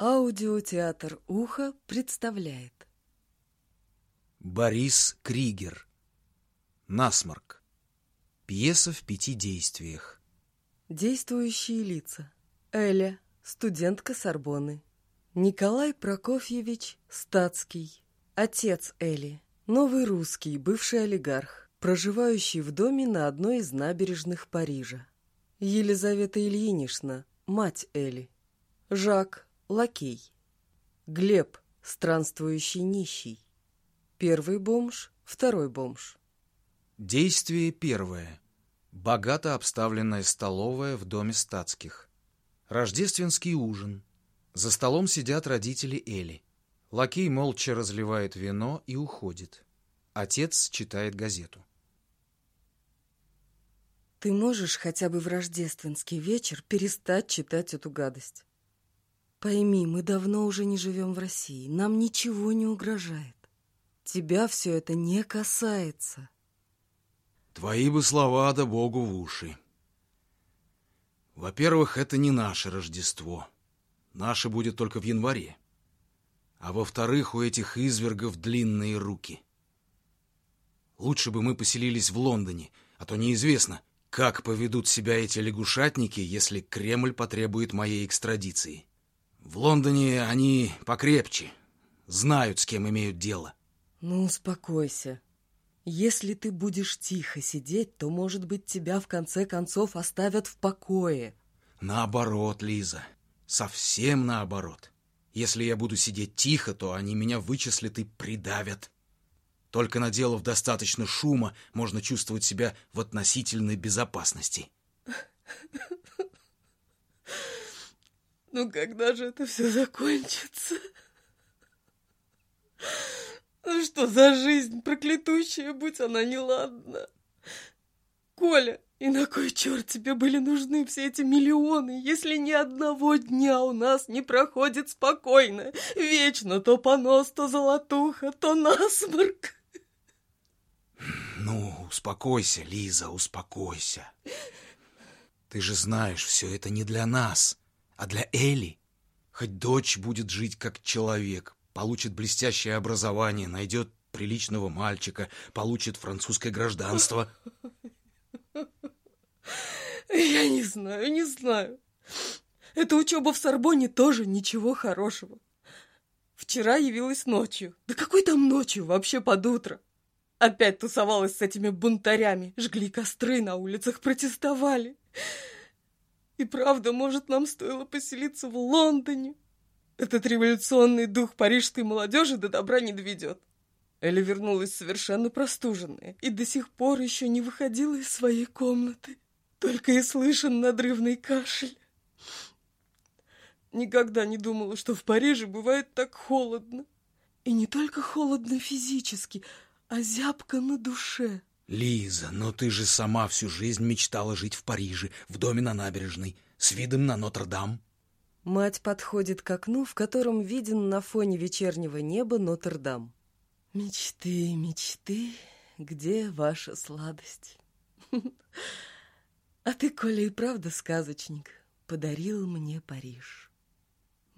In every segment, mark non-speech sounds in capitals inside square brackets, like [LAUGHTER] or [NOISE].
Аудиотеатр «Ухо» представляет. Борис Кригер. Насморк Пьеса в пяти действиях. Действующие лица. Эля, студентка Сорбонны Николай Прокофьевич Стацкий Отец Эли Новый русский, бывший олигарх Проживающий в доме на одной из набережных Парижа. Елизавета Ильинична, мать Эли Жак, лакей. Глеб, странствующий нищий. Первый бомж, второй бомж. Действие первое. Богато обставленная столовая в доме статских. Рождественский ужин. За столом сидят родители Эли. Лакей молча разливает вино и уходит. Отец читает газету. Ты можешь хотя бы в рождественский вечер перестать читать эту гадость? Пойми, мы давно уже не живем в России. Нам ничего не угрожает. Тебя все это не касается. Твои бы слова да Богу в уши. Во-первых, это не наше Рождество. Наше будет только в январе. А во-вторых, у этих извергов длинные руки. Лучше бы мы поселились в Лондоне, а то неизвестно, как поведут себя эти лягушатники, если Кремль потребует моей экстрадиции. В Лондоне они покрепче, знают, с кем имеют дело. Ну, успокойся. Если ты будешь тихо сидеть, то, может быть, тебя в конце концов оставят в покое. Наоборот, Лиза, совсем наоборот. Если я буду сидеть тихо, то они меня вычислят и придавят. Только наделав достаточно шума, можно чувствовать себя в относительной безопасности. [LAUGHS] Ну когда же это все закончится? Ну что за жизнь проклятущая, будь она неладна. Коля, и на кой черт тебе были нужны все эти миллионы, если ни одного дня у нас не проходит спокойно? Вечно то понос, то золотуха, то насморк. Ну, успокойся, Лиза, успокойся. Ты же знаешь, все это не для нас. А для Эли хоть дочь будет жить как человек, получит блестящее образование, найдет приличного мальчика, получит французское гражданство. Я не знаю, не знаю. Эта учеба в Сорбоне тоже ничего хорошего. Вчера явилась ночью. Да какой там ночью, вообще под утро. Опять тусовалась с этими бунтарями, жгли костры на улицах, протестовали. И правда, может, нам стоило поселиться в Лондоне? Этот революционный дух парижской молодежи до добра не доведет. Эля вернулась совершенно простуженная и до сих пор еще не выходила из своей комнаты. Только и слышен надрывный кашель. Никогда не думала, что в Париже бывает так холодно. И не только холодно физически, а зябко на душе. Лиза, но ты же сама всю жизнь мечтала жить в Париже, в доме на набережной, с видом на Нотр-Дам. Мать подходит к окну, в котором виден на фоне вечернего неба Нотр-Дам. Мечты, мечты, где ваша сладость? [LAUGHS] А ты, Коля, и правда сказочник, подарил мне Париж.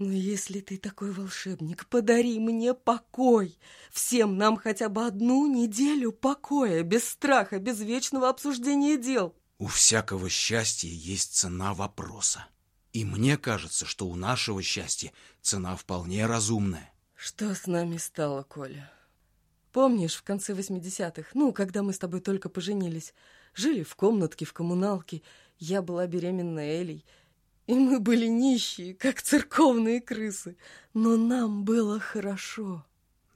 Но если ты такой волшебник, подари мне покой. Всем нам хотя бы одну неделю покоя, без страха, без вечного обсуждения дел. У всякого счастья есть цена вопроса. И мне кажется, что у нашего счастья цена вполне разумная. Что с нами стало, Коля? Помнишь, в конце 80-х, ну, когда мы с тобой только поженились, жили в комнатке в коммуналке, я была беременна Элей, и мы были нищие, как церковные крысы. Но нам было хорошо.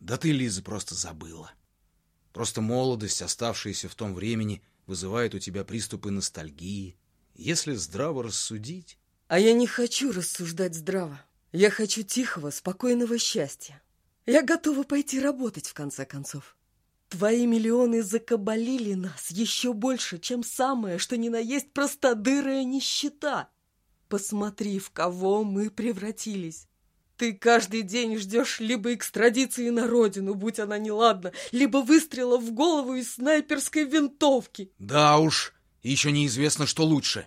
Да ты, Лиза, просто забыла. Просто молодость, оставшаяся в том времени, вызывает у тебя приступы ностальгии. Если здраво рассудить... А я не хочу рассуждать здраво. Я хочу тихого, спокойного счастья. Я готова пойти работать, в конце концов. Твои миллионы закабалили нас еще больше, чем самое, что ни на есть простодырая нищета. Посмотри, в кого мы превратились. Ты каждый день ждешь либо экстрадиции на родину, будь она неладна, либо выстрела в голову из снайперской винтовки. Да уж, еще неизвестно, что лучше.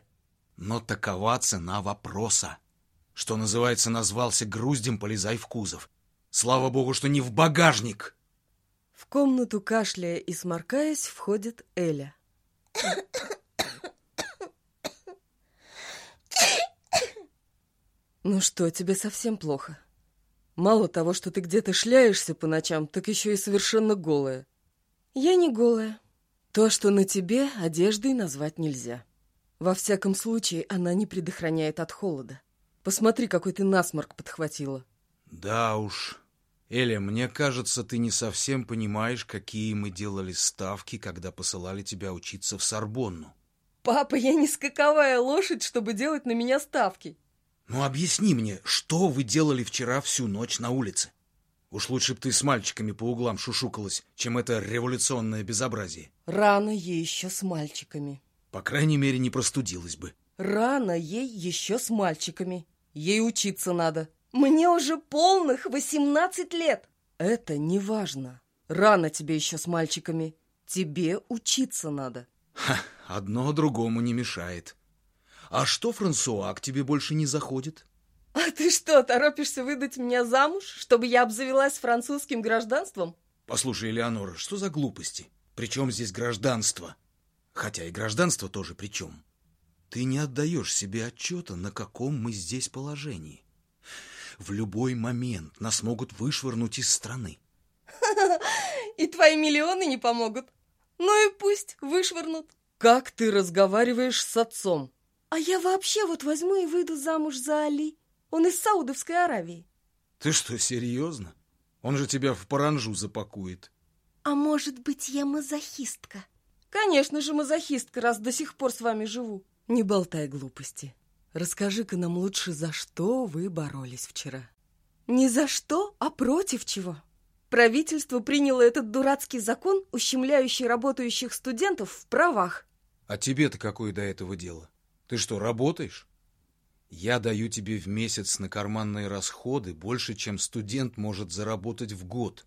Но такова цена вопроса. Что называется, назвался груздем, полезай в кузов. Слава богу, что не в багажник. В комнату, кашляя и сморкаясь, входит Эля. Ну что, тебе совсем плохо? Мало того, что ты где-то шляешься по ночам, так еще и совершенно голая. Я не голая. То, что на тебе, одеждой назвать нельзя. Во всяком случае, она не предохраняет от холода. Посмотри, какой ты насморк подхватила. Да уж. Эля, мне кажется, ты не совсем понимаешь, какие мы делали ставки, когда посылали тебя учиться в Сорбонну. Папа, я не скаковая лошадь, чтобы делать на меня ставки. Ну, объясни мне, что вы делали вчера всю ночь на улице? Уж лучше бы ты с мальчиками по углам шушукалась, чем это революционное безобразие. Рано ей еще с мальчиками. По крайней мере, не простудилась бы. Рано ей еще с мальчиками. Ей учиться надо. Мне уже полных восемнадцать лет. Это не важно. Рано тебе еще с мальчиками. Тебе учиться надо. Ха, одно другому не мешает. А что, Франсуа, к тебе больше не заходит? А ты что, торопишься выдать меня замуж, чтобы я обзавелась французским гражданством? Послушай, Элеонора, что за глупости? Причем здесь гражданство? Хотя и гражданство тоже при чем? Ты не отдаешь себе отчета, на каком мы здесь положении. В любой момент нас могут вышвырнуть из страны. [LAUGHS] И твои миллионы не помогут. Ну и пусть вышвырнут. Как ты разговариваешь с отцом? А я вообще вот возьму и выйду замуж за Али. Он из Саудовской Аравии. Ты что, серьезно? Он же тебя в паранжу запакует. А может быть, я мазохистка? Конечно же, мазохистка, раз до сих пор с вами живу. Не болтай глупости. Расскажи-ка нам лучше, за что вы боролись вчера. Не за что, а против чего. Правительство приняло этот дурацкий закон, ущемляющий работающих студентов в правах. А тебе-то какое до этого дело? Ты что, работаешь? Я даю тебе в месяц на карманные расходы больше, чем студент может заработать в год.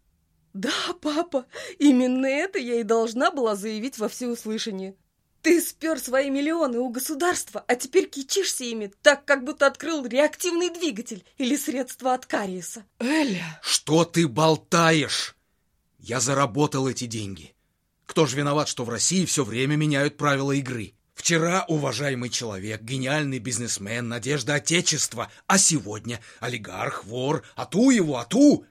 Да, папа, именно это я и должна была заявить во всеуслышание. Ты спер свои миллионы у государства, а теперь кичишься ими, так как будто открыл реактивный двигатель или средство от кариеса. Эля! Что ты болтаешь? Я заработал эти деньги. Кто же виноват, что в России все время меняют правила игры? Вчера уважаемый человек, гениальный бизнесмен, надежда Отечества, а сегодня олигарх, вор, а ту его, а ту!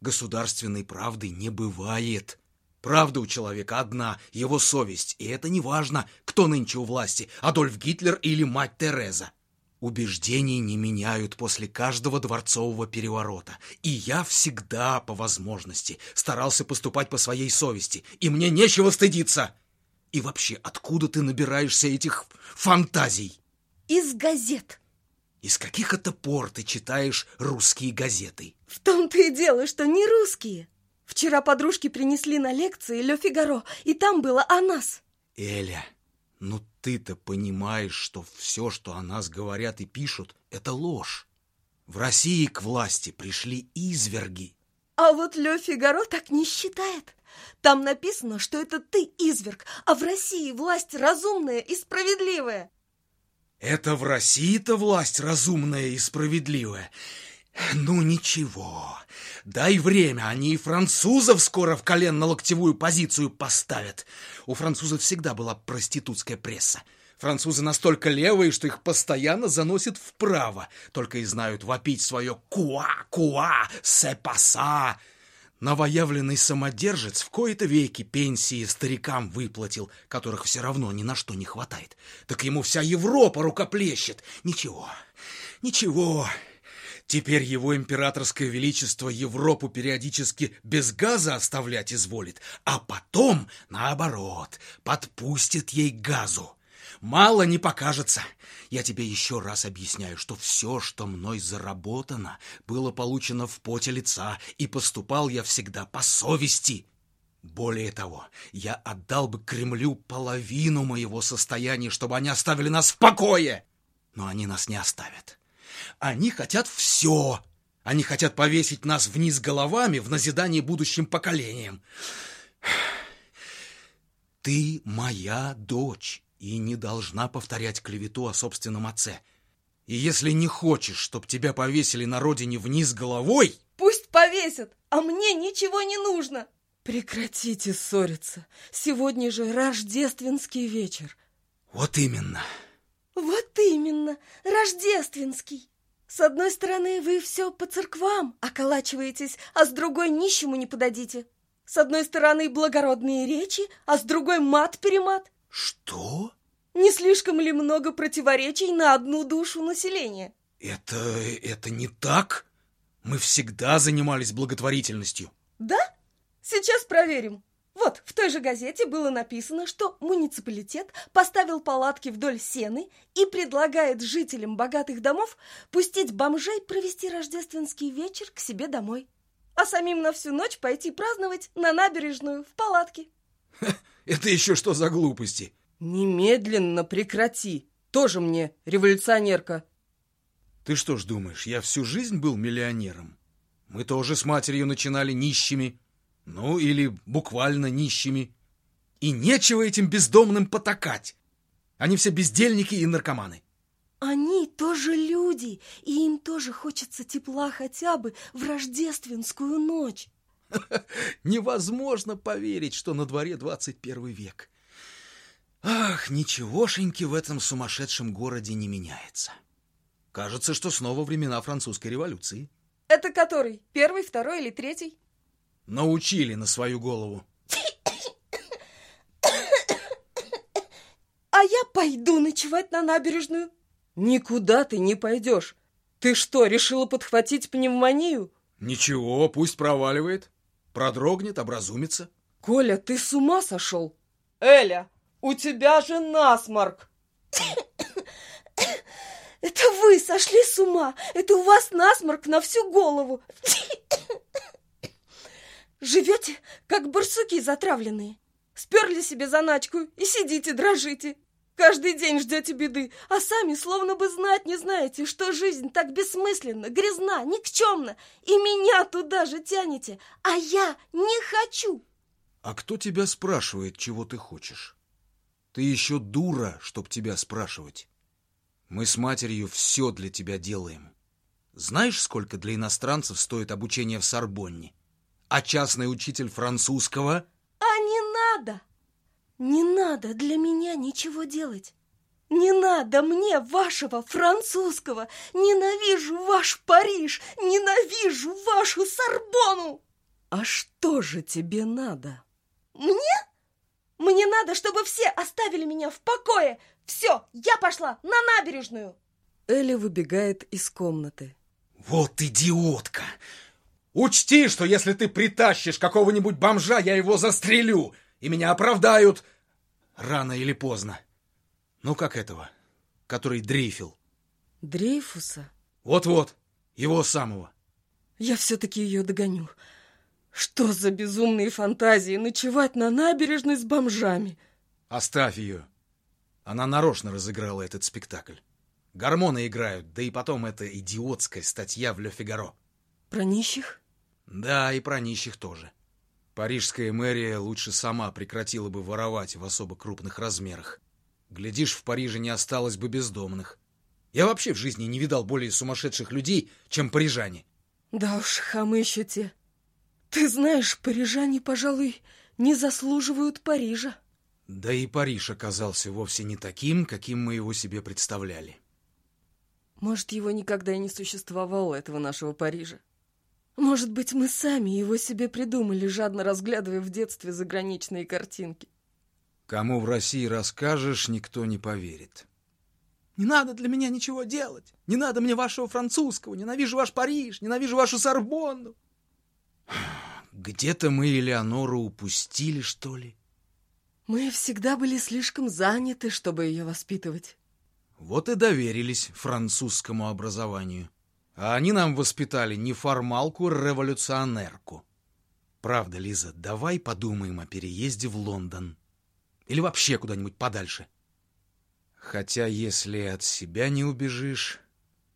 Государственной правды не бывает. Правда у человека одна, его совесть, и это не важно, кто нынче у власти, Адольф Гитлер или мать Тереза. Убеждений не меняют после каждого дворцового переворота, и я всегда, по возможности, старался поступать по своей совести, и мне нечего стыдиться. И вообще, откуда ты набираешься этих фантазий? Из газет. Из каких это пор ты читаешь русские газеты? В том-то и дело, что не русские. Вчера подружки принесли на лекции Ле Фигаро, и там было о нас. Эля, ну ты-то понимаешь, что все, что о нас говорят и пишут, это ложь. В России к власти пришли изверги. А вот Ле Фигаро так не считает. Там написано, что это ты изверг, а в России власть разумная и справедливая. Это в России-то власть разумная и справедливая. Ну ничего, дай время, они и французов скоро в коленно-локтевую позицию поставят. У французов всегда была проститутская пресса. Французы настолько левые, что их постоянно заносят вправо, только и знают вопить свое «куа-куа, се-паса». Новоявленный самодержец в кои-то веки пенсии старикам выплатил, которых все равно ни на что не хватает. Так ему вся Европа рукоплещет. Ничего, ничего, Теперь его императорское величество Европу периодически без газа оставлять изволит, а потом, наоборот, подпустит ей газу. Мало не покажется. Я тебе еще раз объясняю, что все, что мной заработано, было получено в поте лица, и поступал я всегда по совести. Более того, я отдал бы Кремлю половину моего состояния, чтобы они оставили нас в покое. Но они нас не оставят. Они хотят все. Они хотят повесить нас вниз головами в назидании будущим поколениям. Ты моя дочь и не должна повторять клевету о собственном отце. И если не хочешь, чтоб тебя повесили на родине вниз головой... Пусть повесят, а мне ничего не нужно. Прекратите ссориться. Сегодня же рождественский вечер. Вот именно. Вот именно, рождественский. С одной стороны, вы все по церквам околачиваетесь, а с другой нищему не подадите. С одной стороны, благородные речи, а с другой мат-перемат. Что? Не слишком ли много противоречий на одну душу населения? Это... это не так? Мы всегда занимались благотворительностью. Да? Сейчас проверим. Вот, в той же газете было написано, что муниципалитет поставил палатки вдоль сены и предлагает жителям богатых домов пустить бомжей провести рождественский вечер к себе домой, а самим на всю ночь пойти праздновать на набережную в палатке. [LAUGHS] Это еще что за глупости? Немедленно прекрати. Тоже мне революционерка. Ты что ж думаешь, я всю жизнь был миллионером? Мы тоже с матерью начинали нищими. Ну, или буквально нищими. И нечего этим бездомным потакать. Они все бездельники и наркоманы. Они тоже люди, и им тоже хочется тепла хотя бы в рождественскую ночь. [LAUGHS] Невозможно поверить, что на дворе 21 век. Ах, ничегошеньки в этом сумасшедшем городе не меняется. Кажется, что снова времена французской революции. Это который? Первый, второй или третий? Научили на свою голову. [COUGHS] А я пойду ночевать на набережную. Никуда ты не пойдешь. Ты что, решила подхватить пневмонию? Ничего, пусть проваливает. Продрогнет, образумится. Коля, ты с ума сошел? Эля, у тебя же насморк. Это вы сошли с ума. Это у вас насморк на всю голову. Живете, как барсуки затравленные. Сперли себе заначку и сидите, дрожите. Каждый день ждете беды, а сами словно бы знать не знаете, что жизнь так бессмысленна, грязна, никчемна, и меня туда же тянете, а я не хочу. А кто тебя спрашивает, чего ты хочешь? Ты еще дура, чтоб тебя спрашивать. Мы с матерью все для тебя делаем. Знаешь, сколько для иностранцев стоит обучение в Сорбонне? А частный учитель французского? А не надо! Не надо для меня ничего делать. Не надо мне вашего французского. Ненавижу ваш Париж, ненавижу вашу Сорбону. А что же тебе надо? Мне? Мне надо, чтобы все оставили меня в покое. Все, я пошла на набережную. Элли выбегает из комнаты. Вот идиотка! Учти, что если ты притащишь какого-нибудь бомжа, я его застрелю, и меня оправдают рано или поздно. Ну, как этого, который дрейфил? Дрейфуса? Вот-вот, его самого. Я все-таки ее догоню. Что за безумные фантазии ночевать на набережной с бомжами? Оставь ее. Она нарочно разыграла этот спектакль. Гормоны играют, да и потом эта идиотская статья в Ле Фигаро. Про нищих? Да, и про нищих тоже. Парижская мэрия лучше сама прекратила бы воровать в особо крупных размерах. Глядишь, в Париже не осталось бы бездомных. Я вообще в жизни не видал более сумасшедших людей, чем парижане. Да уж, хамы еще те. Ты знаешь, парижане, пожалуй, не заслуживают Парижа. Да и Париж оказался вовсе не таким, каким мы его себе представляли. Может, его никогда и не существовало, этого нашего Парижа. Может быть, мы сами его себе придумали, жадно разглядывая в детстве заграничные картинки. Кому в России расскажешь, никто не поверит. Не надо для меня ничего делать. Не надо мне вашего французского. Ненавижу ваш Париж, ненавижу вашу Сорбонну. Где-то мы Элеонору упустили, что ли? Мы всегда были слишком заняты, чтобы ее воспитывать. Вот и доверились французскому образованию. А они нам воспитали неформалку-революционерку. Правда, Лиза, давай подумаем о переезде в Лондон. Или вообще куда-нибудь подальше. Хотя, если от себя не убежишь,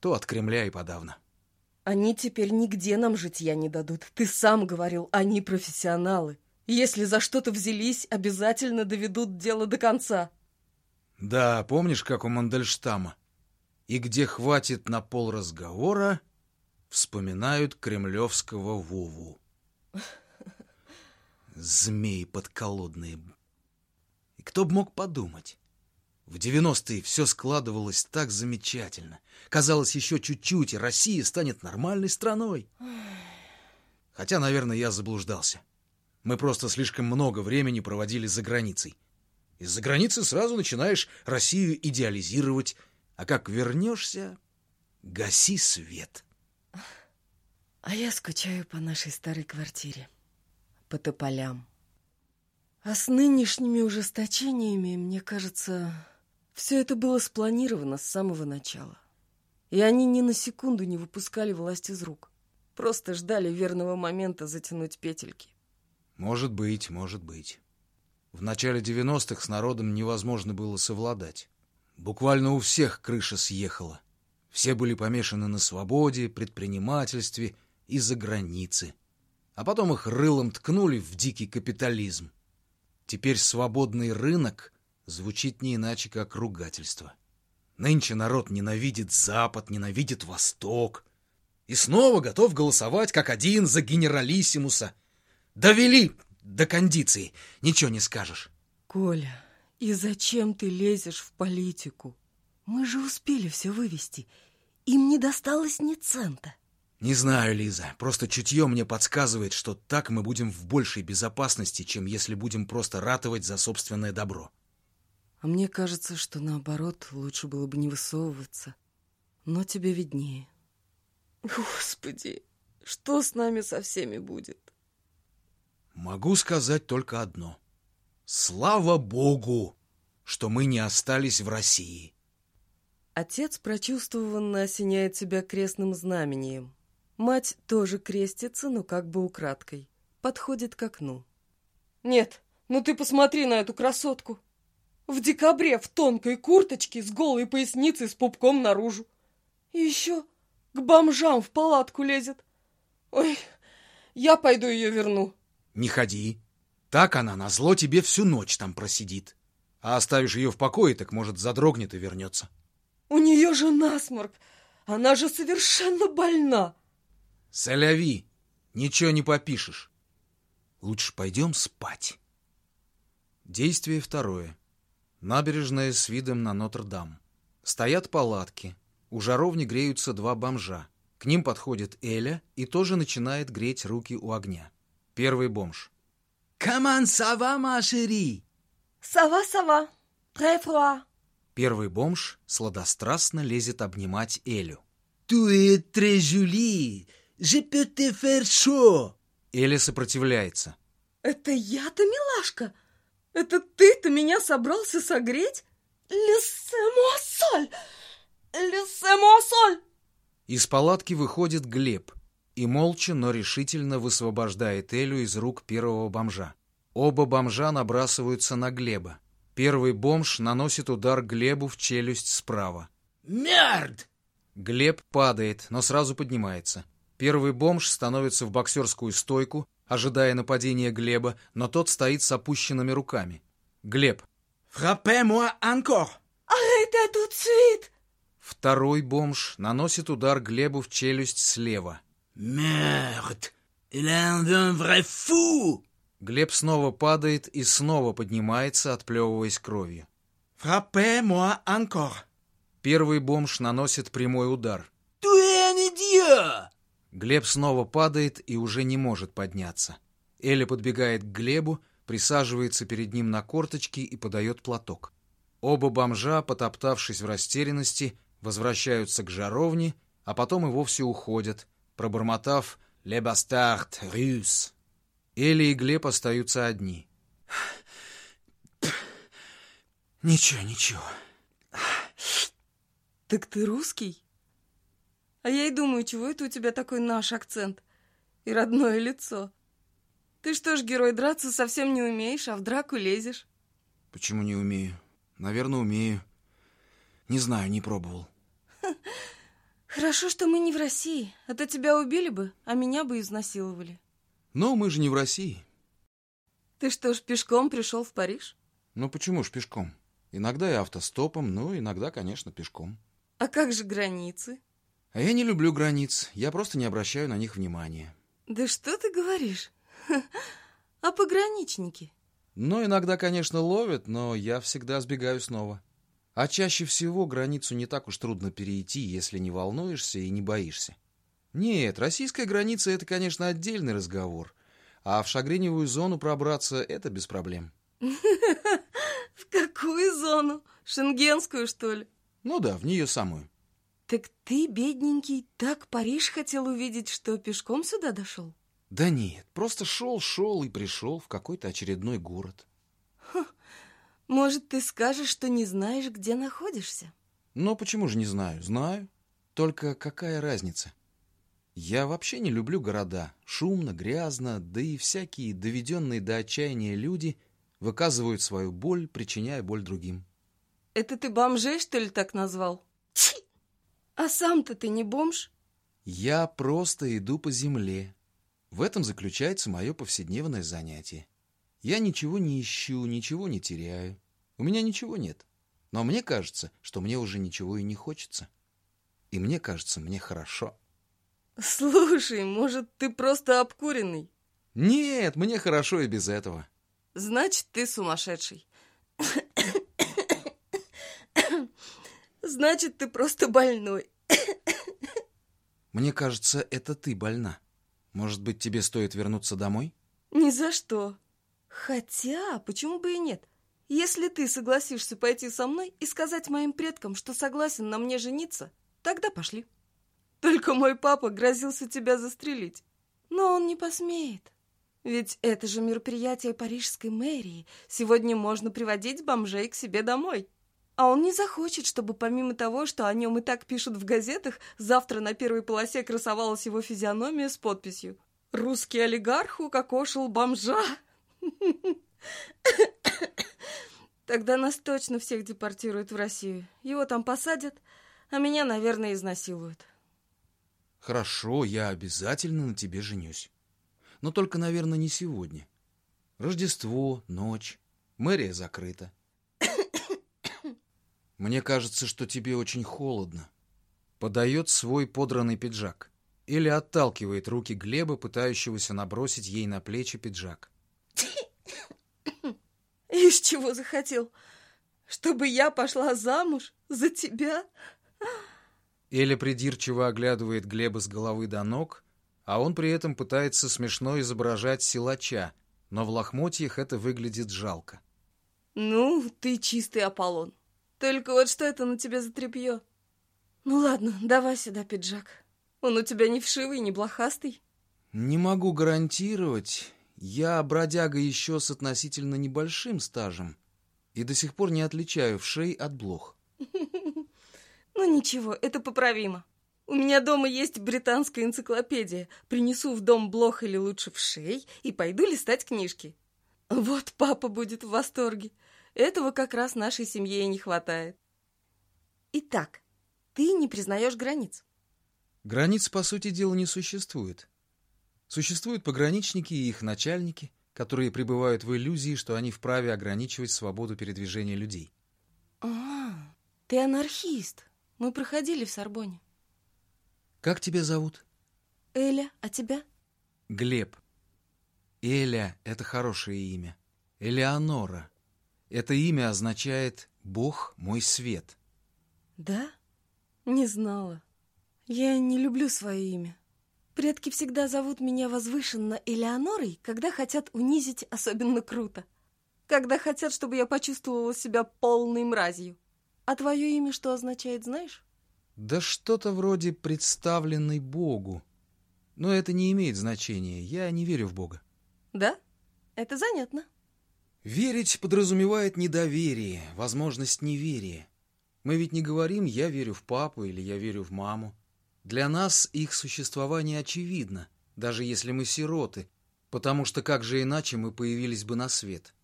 то от Кремля и подавно. Они теперь нигде нам житья не дадут. Ты сам говорил, они профессионалы. Если за что-то взялись, обязательно доведут дело до конца. Да, помнишь, как у Мандельштама? И где хватит на пол разговора, вспоминают кремлевского Вову. Змеи подколодные. И кто бы мог подумать? В девяностые все складывалось так замечательно. Казалось, еще чуть-чуть, и Россия станет нормальной страной. Хотя, наверное, я заблуждался. Мы просто слишком много времени проводили за границей. Из-за границы сразу начинаешь Россию идеализировать, а как вернешься, гаси свет. А я скучаю по нашей старой квартире, по тополям. А с нынешними ужесточениями, мне кажется, все это было спланировано с самого начала. И они ни на секунду не выпускали власть из рук. Просто ждали верного момента затянуть петельки. Может быть, может быть. В начале 90-х с народом невозможно было совладать. Буквально у всех крыша съехала. Все были помешаны на свободе, предпринимательстве и за границы. А потом их рылом ткнули в дикий капитализм. Теперь свободный рынок звучит не иначе, как ругательство. Нынче народ ненавидит Запад, ненавидит Восток. И снова готов голосовать как один за генералиссимуса. Довели до кондиции, ничего не скажешь. Коля, и зачем ты лезешь в политику? Мы же успели все вывести. Им не досталось ни цента. Не знаю, Лиза. Просто чутье мне подсказывает, что так мы будем в большей безопасности, чем если будем просто ратовать за собственное добро. А мне кажется, что наоборот, лучше было бы не высовываться. Но тебе виднее. Господи, что с нами со всеми будет? Могу сказать только одно. Слава Богу, что мы не остались в России. Отец прочувствованно осеняет себя крестным знамением. Мать тоже крестится, но как бы украдкой. Подходит к окну. Нет, ну ты посмотри на эту красотку. В декабре в тонкой курточке с голой поясницей с пупком наружу. И еще к бомжам в палатку лезет. Ой, я пойду ее верну. Не ходи. Так она на зло тебе всю ночь там просидит. А оставишь ее в покое, так, может, задрогнет и вернется. У нее же насморк. Она же совершенно больна. Соляви. Ничего не попишешь. Лучше пойдем спать. Действие второе. Набережная с видом на Нотр-Дам. Стоят палатки. У жаровни греются два бомжа. К ним подходит Эля и тоже начинает греть руки у огня. Первый бомж. «Comment ça va, ma chérie?» «Сава, сава, très froid». Первый бомж сладострастно лезет обнимать Элю. «Tu es très jolie. Je peux te faire chaud». Эля сопротивляется. «Это я-то, милашка? Это ты-то меня собрался согреть? Laissez-moi seul!» Из палатки выходит Глеб и молча, но решительно высвобождает Элю из рук первого бомжа. Оба бомжа набрасываются на Глеба. Первый бомж наносит удар Глебу в челюсть справа. «Мерд!» Глеб падает, но сразу поднимается. Первый бомж становится в боксерскую стойку, ожидая нападения Глеба, но тот стоит с опущенными руками. Глеб. «Frappez-moi encore!» «Arrêtez tout de suite!» Второй бомж наносит удар Глебу в челюсть слева. «Merde! Il est un vrai fou!» Глеб снова падает и снова поднимается, отплевываясь кровью. «Frappez-moi encore!» Первый бомж наносит прямой удар. «Tu es un idiot!» Глеб снова падает и уже не может подняться. Эля подбегает к Глебу, присаживается перед ним на корточки и подает платок. Оба бомжа, потоптавшись в растерянности, возвращаются к жаровне, а потом и вовсе уходят, пробормотав «Le bastard russe». Эли и Глеб остаются одни. «Ничего, ничего». «Так ты русский?» А я и думаю, чего это у тебя такой наш акцент и родное лицо? Ты что ж, герой, драться совсем не умеешь, а в драку лезешь? Почему не умею? Наверное, умею. Не знаю, не пробовал. [LAUGHS] Хорошо, что мы не в России, а то тебя убили бы, а меня бы изнасиловали. Но мы же не в России. Ты что ж, пешком пришел в Париж? Ну почему ж пешком? Иногда и автостопом, но иногда, конечно, пешком. А как же границы? А я не люблю границ, я просто не обращаю на них внимания. Да что ты говоришь? [LAUGHS] А пограничники? Ну, иногда, конечно, ловят, но я всегда сбегаю снова. А чаще всего границу не так уж трудно перейти, если не волнуешься и не боишься. Нет, российская граница — это, конечно, отдельный разговор. А в шагреневую зону пробраться — это без проблем. [LAUGHS] В какую зону? Шенгенскую, что ли? Ну да, в нее самую. Так ты, бедненький, так Париж хотел увидеть, что пешком сюда дошел? Да нет, просто шел-шел и пришел в какой-то очередной город. Может, ты скажешь, что не знаешь, где находишься? Но почему же не знаю? Знаю. Только какая разница? Я вообще не люблю города. Шумно, грязно, да и всякие доведенные до отчаяния люди выказывают свою боль, причиняя боль другим. Это ты бомжей, что ли, так назвал? А сам-то ты не бомж? Я просто иду по земле. В этом заключается мое повседневное занятие. Я ничего не ищу, ничего не теряю. У меня ничего нет. Но мне кажется, что мне уже ничего и не хочется. И мне кажется, мне хорошо. Слушай, может, ты просто обкуренный? Нет, мне хорошо и без этого. Значит, ты сумасшедший. Значит, ты просто больной. Мне кажется, это ты больна. Может быть, тебе стоит вернуться домой? Ни за что. Хотя, почему бы и нет? Если ты согласишься пойти со мной и сказать моим предкам, что согласен на мне жениться, тогда пошли. Только мой папа грозился тебя застрелить. Но он не посмеет. Ведь это же мероприятие парижской мэрии. Сегодня можно приводить бомжей к себе домой. А он не захочет, чтобы помимо того, что о нем и так пишут в газетах, завтра на первой полосе красовалась его физиономия с подписью «Русский олигарх укокошил бомжа». [COUGHS] Тогда нас точно всех депортируют в Россию. Его там посадят, а меня, наверное, изнасилуют. Хорошо, я обязательно на тебе женюсь. Но только, наверное, не сегодня. Рождество, ночь, мэрия закрыта. [COUGHS] Мне кажется, что тебе очень холодно. Подает свой подранный пиджак. Или отталкивает руки Глеба, пытающегося набросить ей на плечи пиджак. Из чего захотел? Чтобы я пошла замуж за тебя? Эля придирчиво оглядывает Глеба с головы до ног, а он при этом пытается смешно изображать силача, но в лохмотьях это выглядит жалко. Ну, ты чистый Аполлон. Только вот что это на тебе за тряпье? Ну ладно, давай сюда пиджак. Он у тебя не вшивый, не блохастый. Не могу гарантировать. Я бродяга еще с относительно небольшим стажем и до сих пор не отличаю вшей от блох. [LAUGHS] Ну ничего, это поправимо. У меня дома есть британская энциклопедия. Принесу в дом блох или лучше вшей и пойду листать книжки. Вот папа будет в восторге. Этого как раз нашей семье и не хватает. Итак, ты не признаешь границ. Границ, по сути дела, не существует. Существуют пограничники и их начальники, которые пребывают в иллюзии, что они вправе ограничивать свободу передвижения людей. А, ты анархист. Мы проходили в Сорбоне. Как тебя зовут? Эля, а тебя? Глеб. Эля — это хорошее имя. Элеонора. Это имя означает «Бог мой свет». Да? Не знала. Я не люблю свое имя. Предки всегда зовут меня возвышенно Элеонорой, когда хотят унизить особенно круто. Когда хотят, чтобы я почувствовала себя полной мразью. А твое имя что означает, знаешь? Да что-то вроде представленный Богу. Но это не имеет значения. Я не верю в Бога. Да? Это занятно. Верить подразумевает недоверие, возможность неверия. Мы ведь не говорим «я верю в папу» или «я верю в маму». Для нас их существование очевидно, даже если мы сироты, потому что как же иначе мы появились бы на свет?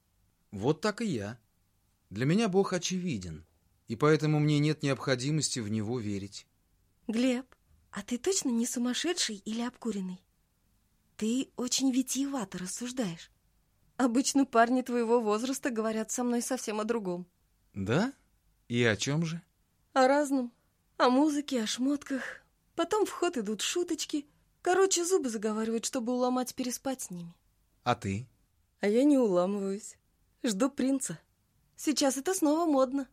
Вот так и я. Для меня Бог очевиден, и поэтому мне нет необходимости в Него верить. Глеб, а ты точно не сумасшедший или обкуренный? Ты очень витиевато рассуждаешь. Обычно парни твоего возраста говорят со мной совсем о другом. Да? И о чем же? О разном. О музыке, о шмотках. Потом в ход идут шуточки. Короче, зубы заговаривают, чтобы уломать переспать с ними. А ты? А я не уламываюсь. Жду принца. Сейчас это снова модно.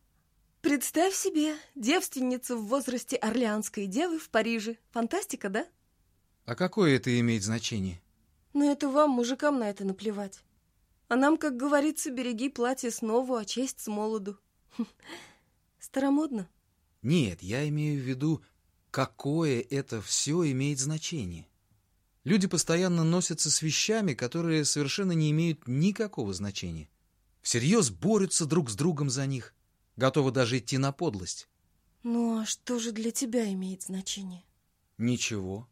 Представь себе, девственница в возрасте орлеанской девы в Париже. Фантастика, да? А какое это имеет значение? Но это вам, мужикам, на это наплевать. А нам, как говорится, береги платье с нову, а честь с молоду. [LAUGHS] Старомодно? Нет, я имею в виду, какое это все имеет значение. Люди постоянно носятся с вещами, которые совершенно не имеют никакого значения. Всерьез борются друг с другом за них, готовы даже идти на подлость. Ну а что же для тебя имеет значение? Ничего.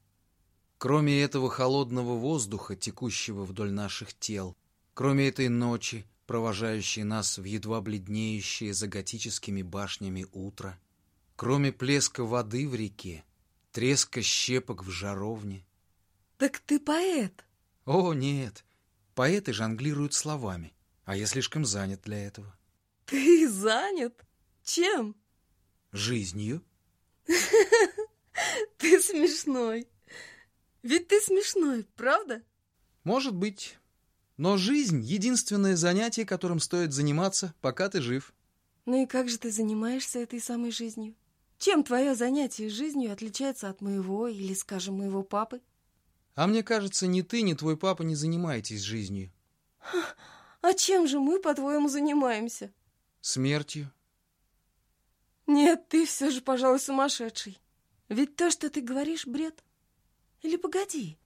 Кроме этого холодного воздуха, текущего вдоль наших тел, кроме этой ночи, провожающей нас в едва бледнеющее за готическими башнями утро, кроме плеска воды в реке, треска щепок в жаровне. Так ты поэт? О, нет. Поэты жонглируют словами, а я слишком занят для этого. Ты занят? Чем? Жизнью. [LAUGHS] Ты смешной. Ведь ты смешной, правда? Может быть. Но жизнь — единственное занятие, которым стоит заниматься, пока ты жив. Ну и как же ты занимаешься этой самой жизнью? Чем твое занятие жизнью отличается от моего или, скажем, моего папы? А мне кажется, ни ты, ни твой папа не занимаетесь жизнью. А чем же мы, по-твоему, занимаемся? Смертью. Нет, ты все же, пожалуй, сумасшедший. Ведь то, что ты говоришь, бред. Или погоди,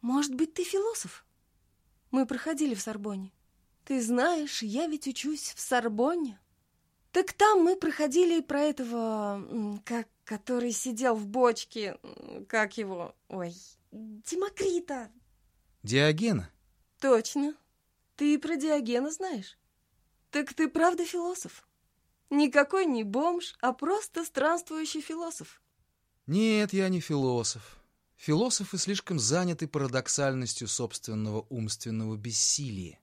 может быть, ты философ? Мы проходили в Сорбоне. Ты знаешь, я ведь учусь в Сорбоне. Так там мы проходили про этого, как, который сидел в бочке, как его, ой, Демокрита. Диогена? Точно. Ты про Диогена знаешь. Так ты правда философ? Никакой не бомж, а просто странствующий философ. Нет, я не философ. Философы слишком заняты парадоксальностью собственного умственного бессилия.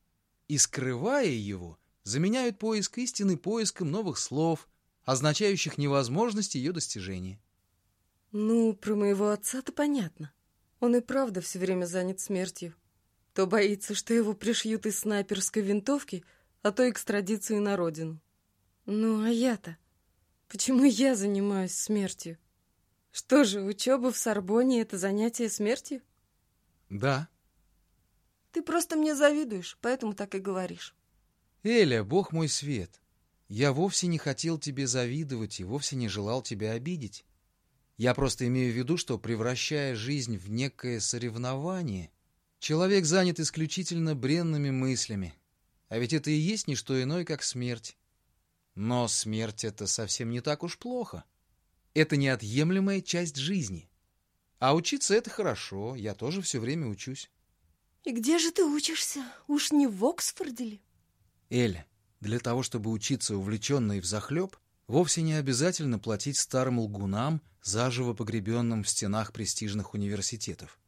И, скрывая его, заменяют поиск истины поиском новых слов, означающих невозможность ее достижения. Ну, про моего отца-то понятно. Он и правда все время занят смертью. То боится, что его пришьют из снайперской винтовки, а то экстрадиции на родину. Ну, а я-то? Почему я занимаюсь смертью? Что же, учеба в Сорбоне — это занятие смертью? Да. Ты просто мне завидуешь, поэтому так и говоришь. Эля, бог мой свет, я вовсе не хотел тебе завидовать и вовсе не желал тебя обидеть. Я просто имею в виду, что, превращая жизнь в некое соревнование, человек занят исключительно бренными мыслями. А ведь это и есть не что иное, как смерть. Но смерть — это совсем не так уж плохо. Это неотъемлемая часть жизни. А учиться — это хорошо, я тоже все время учусь. И где же ты учишься? Уж не в Оксфорде ли? Эля, для того, чтобы учиться увлеченно и взахлеб, вовсе не обязательно платить старым лгунам, заживо погребенным в стенах престижных университетов.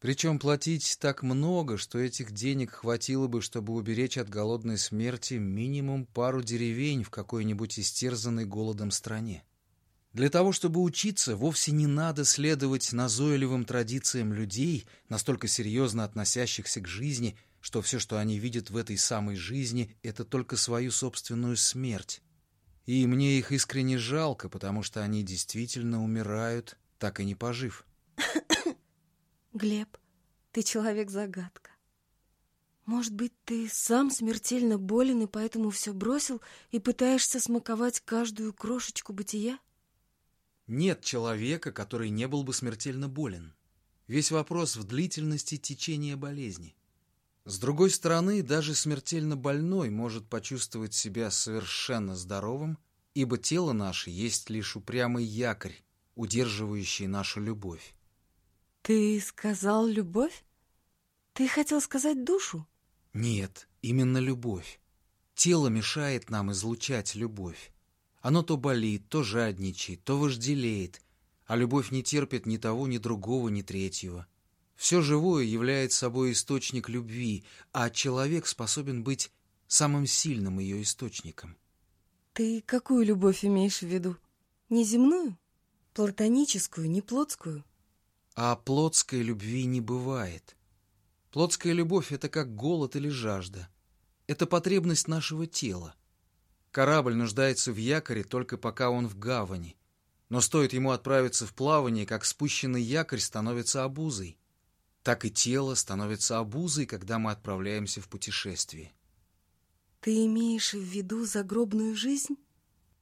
Причем платить так много, что этих денег хватило бы, чтобы уберечь от голодной смерти минимум пару деревень в какой-нибудь истерзанной голодом стране. Для того, чтобы учиться, вовсе не надо следовать назойливым традициям людей, настолько серьезно относящихся к жизни, что все, что они видят в этой самой жизни, это только свою собственную смерть. И мне их искренне жалко, потому что они действительно умирают, так и не пожив. [COUGHS] Глеб, ты человек-загадка. Может быть, ты сам смертельно болен и поэтому все бросил и пытаешься смаковать каждую крошечку бытия? Нет человека, который не был бы смертельно болен. Весь вопрос в длительности течения болезни. С другой стороны, даже смертельно больной может почувствовать себя совершенно здоровым, ибо тело наше есть лишь упрямый якорь, удерживающий нашу любовь. Ты сказал любовь? Ты хотел сказать душу? Нет, именно любовь. Тело мешает нам излучать любовь. Оно то болит, то жадничает, то вожделеет, а любовь не терпит ни того, ни другого, ни третьего. Все живое является собой источник любви, а человек способен быть самым сильным ее источником. Ты какую любовь имеешь в виду? Неземную? Платоническую, не плотскую. А плотской любви не бывает. Плотская любовь — это как голод или жажда. Это потребность нашего тела. Корабль нуждается в якоре только пока он в гавани. Но стоит ему отправиться в плавание, как спущенный якорь становится обузой. Так и тело становится обузой, когда мы отправляемся в путешествие. Ты имеешь в виду загробную жизнь?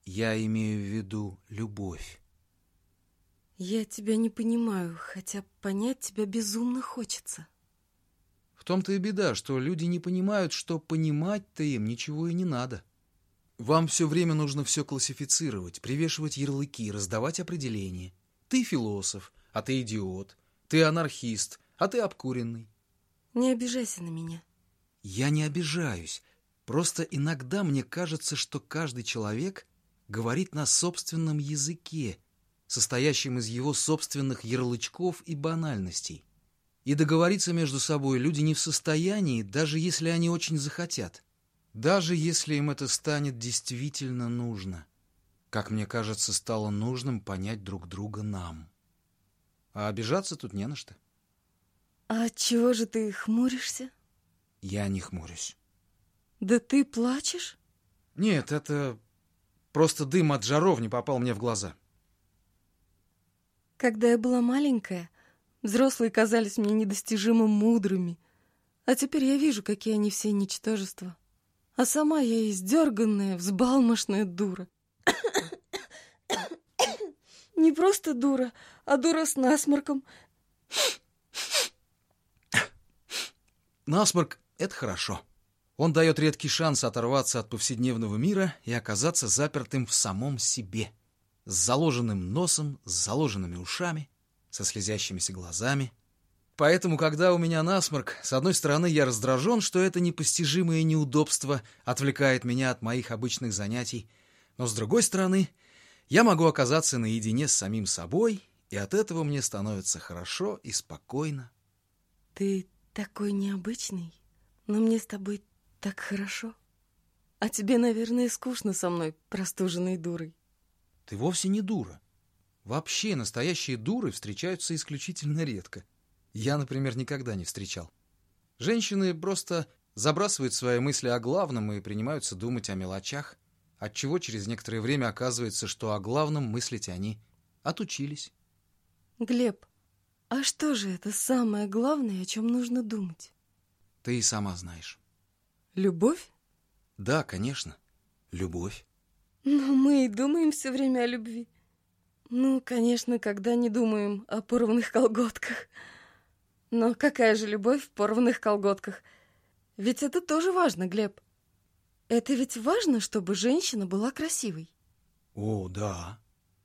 Я имею в виду любовь. Я тебя не понимаю, хотя понять тебя безумно хочется. В том-то и беда, что люди не понимают, что понимать-то им ничего и не надо. Вам все время нужно все классифицировать, привешивать ярлыки, раздавать определения. Ты философ, а ты идиот. Ты анархист, а ты обкуренный. Не обижайся на меня. Я не обижаюсь. Просто иногда мне кажется, что каждый человек говорит на собственном языке, состоящем из его собственных ярлычков и банальностей. И договориться между собой люди не в состоянии, даже если они очень захотят. Даже если им это станет действительно нужно. Как мне кажется, стало нужным понять друг друга нам. А обижаться тут не на что. А чего же ты хмуришься? Я не хмурюсь. Да ты плачешь? Нет, это просто дым от жаровни попал мне в глаза. Когда я была маленькая, взрослые казались мне недостижимо мудрыми. А теперь я вижу, какие они все ничтожества. А сама я издерганная, взбалмошная дура. [COUGHS] Не просто дура, а дура с насморком. Насморк — это хорошо. Он дает редкий шанс оторваться от повседневного мира и оказаться запертым в самом себе. С заложенным носом, с заложенными ушами, со слезящимися глазами. Поэтому, когда у меня насморк, с одной стороны, я раздражен, что это непостижимое неудобство отвлекает меня от моих обычных занятий, но с другой стороны, я могу оказаться наедине с самим собой, и от этого мне становится хорошо и спокойно. Ты такой необычный, но мне с тобой так хорошо. А тебе, наверное, скучно со мной, простуженной дурой. Ты вовсе не дура. Вообще настоящие дуры встречаются исключительно редко. Я, например, никогда не встречал. Женщины просто забрасывают свои мысли о главном и принимаются думать о мелочах, отчего через некоторое время оказывается, что о главном мыслить они отучились. Глеб, а что же это самое главное, о чем нужно думать? Ты и сама знаешь. Любовь? Да, конечно. Любовь. Но мы и думаем все время о любви. Ну, конечно, когда не думаем о порванных колготках. Но какая же любовь в порванных колготках? Ведь это тоже важно, Глеб. Это ведь важно, чтобы женщина была красивой. О, да.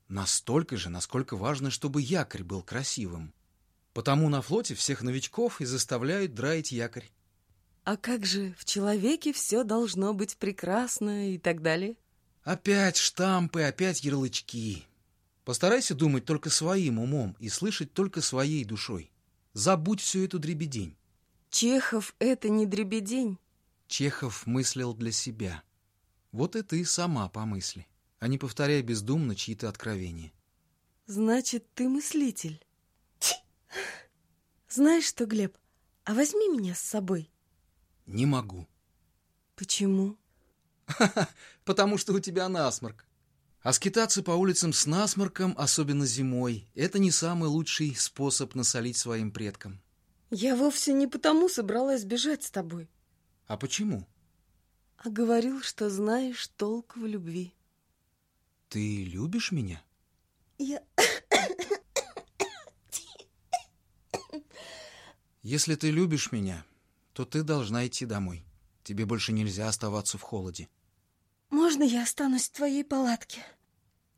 Настолько же, насколько важно, чтобы якорь был красивым. Потому на флоте всех новичков и заставляют драить якорь. А как же в человеке все должно быть прекрасно и так далее? Опять штампы, опять ярлычки. Постарайся думать только своим умом и слышать только своей душой. Забудь всю эту дребедень. Чехов — это не дребедень. Чехов мыслил для себя. Вот и ты сама помысли, а не повторяй бездумно чьи-то откровения. Значит, ты мыслитель. Знаешь что, Глеб, а возьми меня с собой. Не могу. Почему? [LAUGHS] Потому что у тебя насморк. А скитаться по улицам с насморком, особенно зимой, это не самый лучший способ насолить своим предкам. Я вовсе не потому собралась бежать с тобой. А почему? А говорил, что знаешь толк в любви. Ты любишь меня? Я... Если ты любишь меня, то ты должна идти домой. Тебе больше нельзя оставаться в холоде. Можно я останусь в твоей палатке?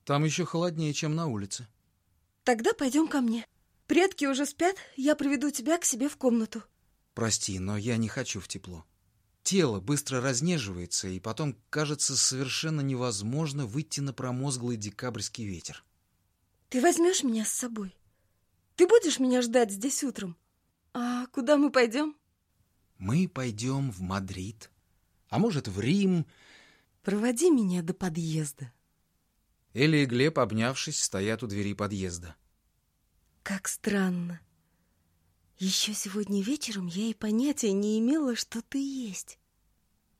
Там еще холоднее, чем на улице. Тогда пойдем ко мне. Предки уже спят, я приведу тебя к себе в комнату. Прости, но я не хочу в тепло. Тело быстро разнеживается, и потом кажется совершенно невозможно выйти на промозглый декабрьский ветер. Ты возьмешь меня с собой? Ты будешь меня ждать здесь утром? А куда мы пойдем? Мы пойдем в Мадрид, а может, в Рим. Проводи меня до подъезда. Элли и Глеб, обнявшись, стоят у двери подъезда. Как странно. Еще сегодня вечером я и понятия не имела, что ты есть.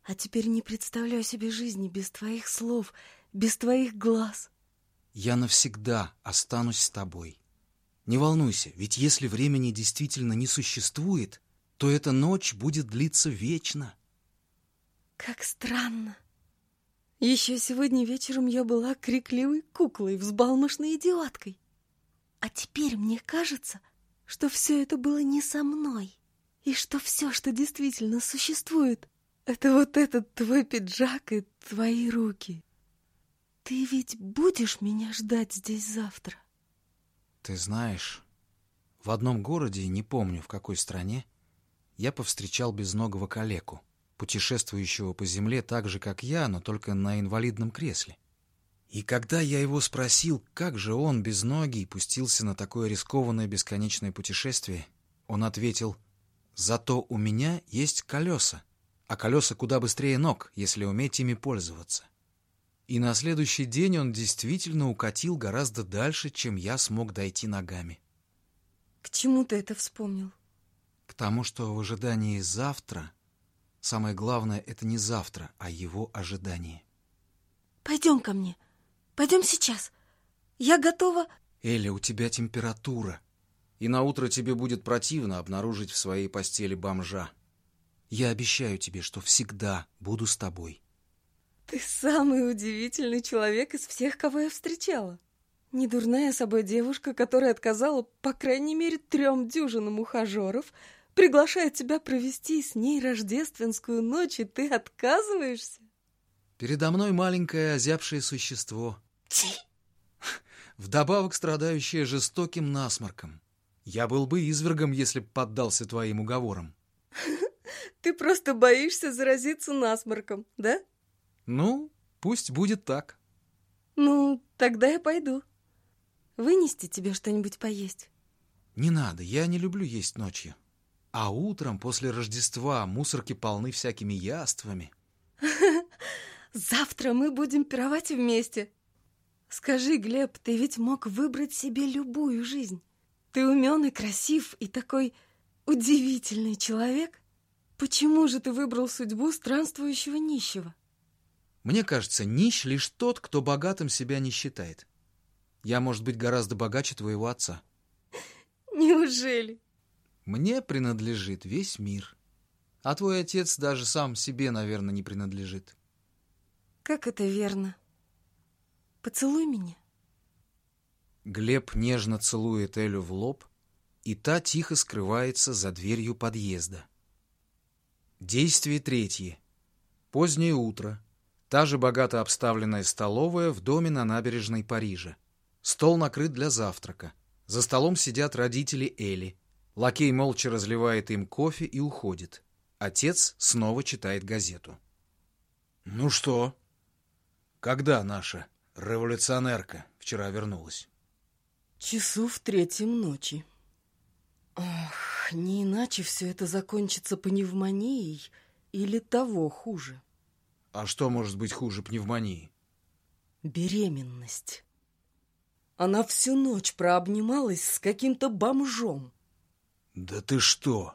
А теперь не представляю себе жизни без твоих слов, без твоих глаз. Я навсегда останусь с тобой. Не волнуйся, ведь если времени действительно не существует, то эта ночь будет длиться вечно. Как странно. Еще сегодня вечером я была крикливой куклой, взбалмошной идиоткой. А теперь мне кажется, что все это было не со мной. И что все, что действительно существует, это вот этот твой пиджак и твои руки. Ты ведь будешь меня ждать здесь завтра? Ты знаешь, в одном городе, не помню в какой стране, я повстречал безногого калеку путешествующего по земле так же, как я, но только на инвалидном кресле. И когда я его спросил, как же он без ноги пустился на такое рискованное бесконечное путешествие, он ответил, «Зато у меня есть колеса, а колеса куда быстрее ног, если уметь ими пользоваться». И на следующий день он действительно укатил гораздо дальше, чем я смог дойти ногами. К чему ты это вспомнил? К тому, что в ожидании завтра Самое главное — это не завтра, а его ожидание. Пойдем ко мне. Пойдем сейчас. Я готова... Эля, у тебя температура. И на утро тебе будет противно обнаружить в своей постели бомжа. Я обещаю тебе, что всегда буду с тобой. Ты самый удивительный человек из всех, кого я встречала. Недурная собой девушка, которая отказала, по крайней мере, трем дюжинам ухажеров — приглашает тебя провести с ней рождественскую ночь, и ты отказываешься? Передо мной маленькое озябшее существо. Вдобавок страдающее жестоким насморком. Я был бы извергом, если б поддался твоим уговорам. [LAUGHS] Ты просто боишься заразиться насморком, да? Ну, пусть будет так. Ну, тогда я пойду. Вынести тебе что-нибудь поесть? Не надо, я не люблю есть ночью. А утром после Рождества мусорки полны всякими яствами. [LAUGHS] Завтра мы будем пировать вместе. Скажи, Глеб, ты ведь мог выбрать себе любую жизнь. Ты умен и красив, и такой удивительный человек. Почему же ты выбрал судьбу странствующего нищего? Мне кажется, нищ лишь тот, кто богатым себя не считает. Я, может быть, гораздо богаче твоего отца. Неужели? Мне принадлежит весь мир. А твой отец даже сам себе, наверное, не принадлежит. Как это верно? Поцелуй меня. Глеб нежно целует Элю в лоб, и та тихо скрывается за дверью подъезда. Действие третье. Позднее утро. Та же богато обставленная столовая в доме на набережной Парижа. Стол накрыт для завтрака. За столом сидят родители Эли. Лакей молча разливает им кофе и уходит. Отец снова читает газету. «Ну что? Когда наша революционерка вчера вернулась?» «Часу в третьем ночи. Ох, не иначе все это закончится пневмонией или того хуже». «А что может быть хуже пневмонии?» «Беременность. Она всю ночь прообнималась с каким-то бомжом». «Да ты что?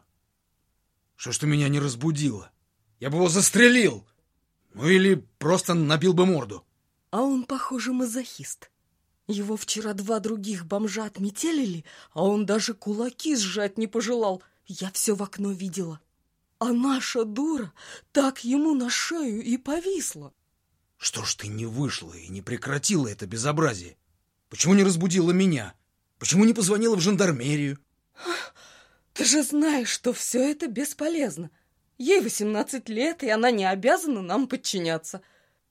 Что ж ты меня не разбудила? Я бы его застрелил! Ну или просто набил бы морду!» А он, похоже, мазохист. Его вчера два других бомжа отметелили, а он даже кулаки сжать не пожелал. Я все в окно видела. А наша дура так ему на шею и повисла. Что ж ты не вышла и не прекратила это безобразие? Почему не разбудила меня? Почему не позвонила в жандармерию? Ты же знаешь, что все это бесполезно. Ей восемнадцать лет, и она не обязана нам подчиняться.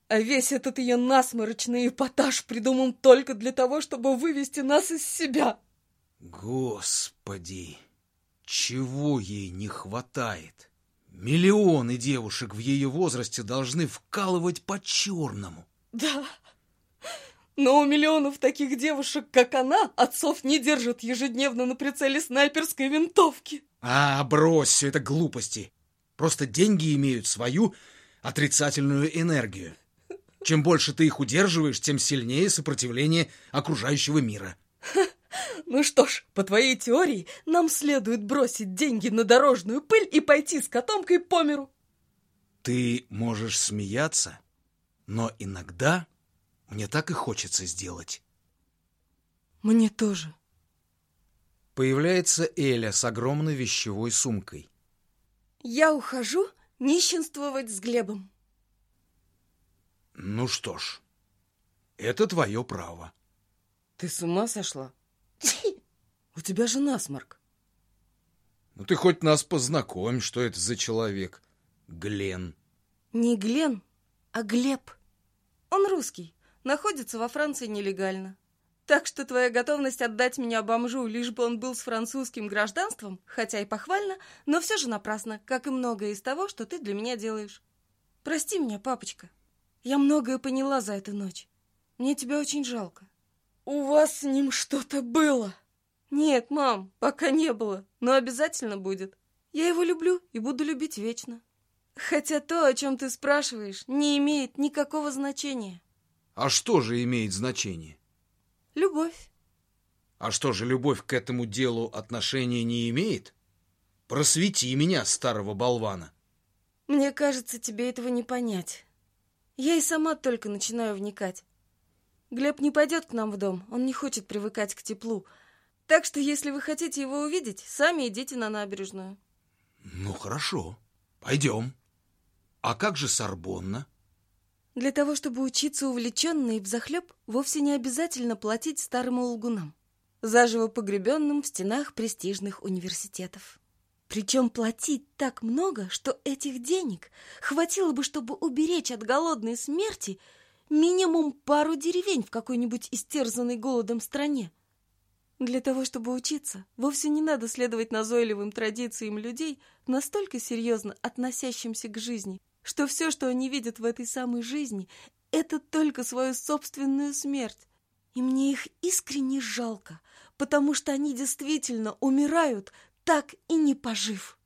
А весь этот ее насморочный эпатаж придуман только для того, чтобы вывести нас из себя. Господи, чего ей не хватает? Миллионы девушек в ее возрасте должны вкалывать по-черному. Да, но у миллионов таких девушек, как она, отцов не держат ежедневно на прицеле снайперской винтовки. А, брось, все это глупости. Просто деньги имеют свою отрицательную энергию. Чем больше ты их удерживаешь, тем сильнее сопротивление окружающего мира. [LAUGHS] Ну что ж, по твоей теории, нам следует бросить деньги на дорожную пыль и пойти с котомкой по миру. Ты можешь смеяться, но иногда мне так и хочется сделать. Мне тоже. Появляется Эля с огромной вещевой сумкой. Я ухожу нищенствовать с Глебом. Ну что ж, это твое право. Ты с ума сошла? У тебя же насморк. Ну ты хоть нас познакомь, что это за человек. Глен. Не Глен, а Глеб. Он русский, находится во Франции нелегально. Так что твоя готовность отдать меня бомжу, лишь бы он был с французским гражданством, хотя и похвально, но все же напрасно, как и многое из того, что ты для меня делаешь. Прости меня, папочка. Я многое поняла за эту ночь. Мне тебя очень жалко. У вас с ним что-то было? Нет, мам, пока не было, но обязательно будет. Я его люблю и буду любить вечно. Хотя то, о чем ты спрашиваешь, не имеет никакого значения. А что же имеет значение? Любовь. А что же любовь к этому делу отношения не имеет? Просвети меня, старого болвана. Мне кажется, тебе этого не понять. Я и сама только начинаю вникать. Глеб не пойдет к нам в дом, он не хочет привыкать к теплу. Так что, если вы хотите его увидеть, сами идите на набережную. Ну, хорошо. Пойдем. А как же Сорбонна? Для того, чтобы учиться увлеченно и взахлеб, вовсе не обязательно платить старым лгунам, заживо погребенным в стенах престижных университетов. Причем платить так много, что этих денег хватило бы, чтобы уберечь от голодной смерти минимум пару деревень в какой-нибудь истерзанной голодом стране. Для того, чтобы учиться, вовсе не надо следовать назойливым традициям людей, настолько серьезно относящимся к жизни, что все, что они видят в этой самой жизни, это только свою собственную смерть. И мне их искренне жалко, потому что они действительно умирают, так и не пожив.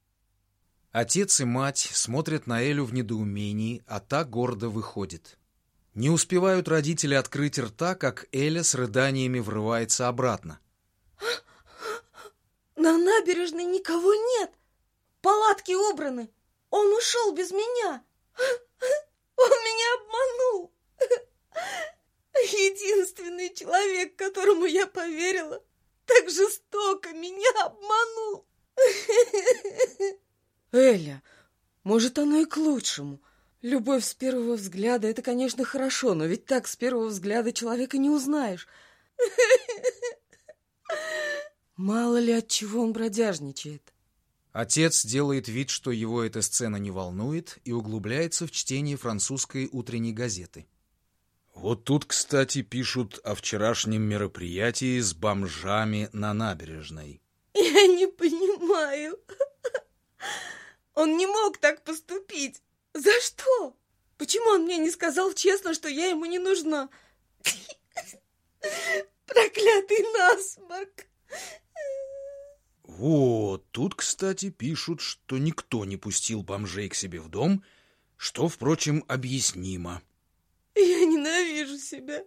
Отец и мать смотрят на Элю в недоумении, а та гордо выходит. Не успевают родители открыть рта, как Эля с рыданиями врывается обратно. На набережной никого нет. Палатки убраны. Он ушел без меня. Он меня обманул. Единственный человек, которому я поверила, так жестоко меня обманул. Эля, может, оно и к лучшему. Любовь с первого взгляда — это, конечно, хорошо, но ведь так с первого взгляда человека не узнаешь. Мало ли от чего он бродяжничает. Отец делает вид, что его эта сцена не волнует, и углубляется в чтение французской утренней газеты. Вот тут, кстати, пишут о вчерашнем мероприятии с бомжами на набережной. Я не понимаю. Он не мог так поступить. За что? Почему он мне не сказал честно, что я ему не нужна? [LAUGHS] Проклятый насморк! Вот, тут, кстати, пишут, что никто не пустил бомжей к себе в дом, что, впрочем, объяснимо. Я ненавижу себя.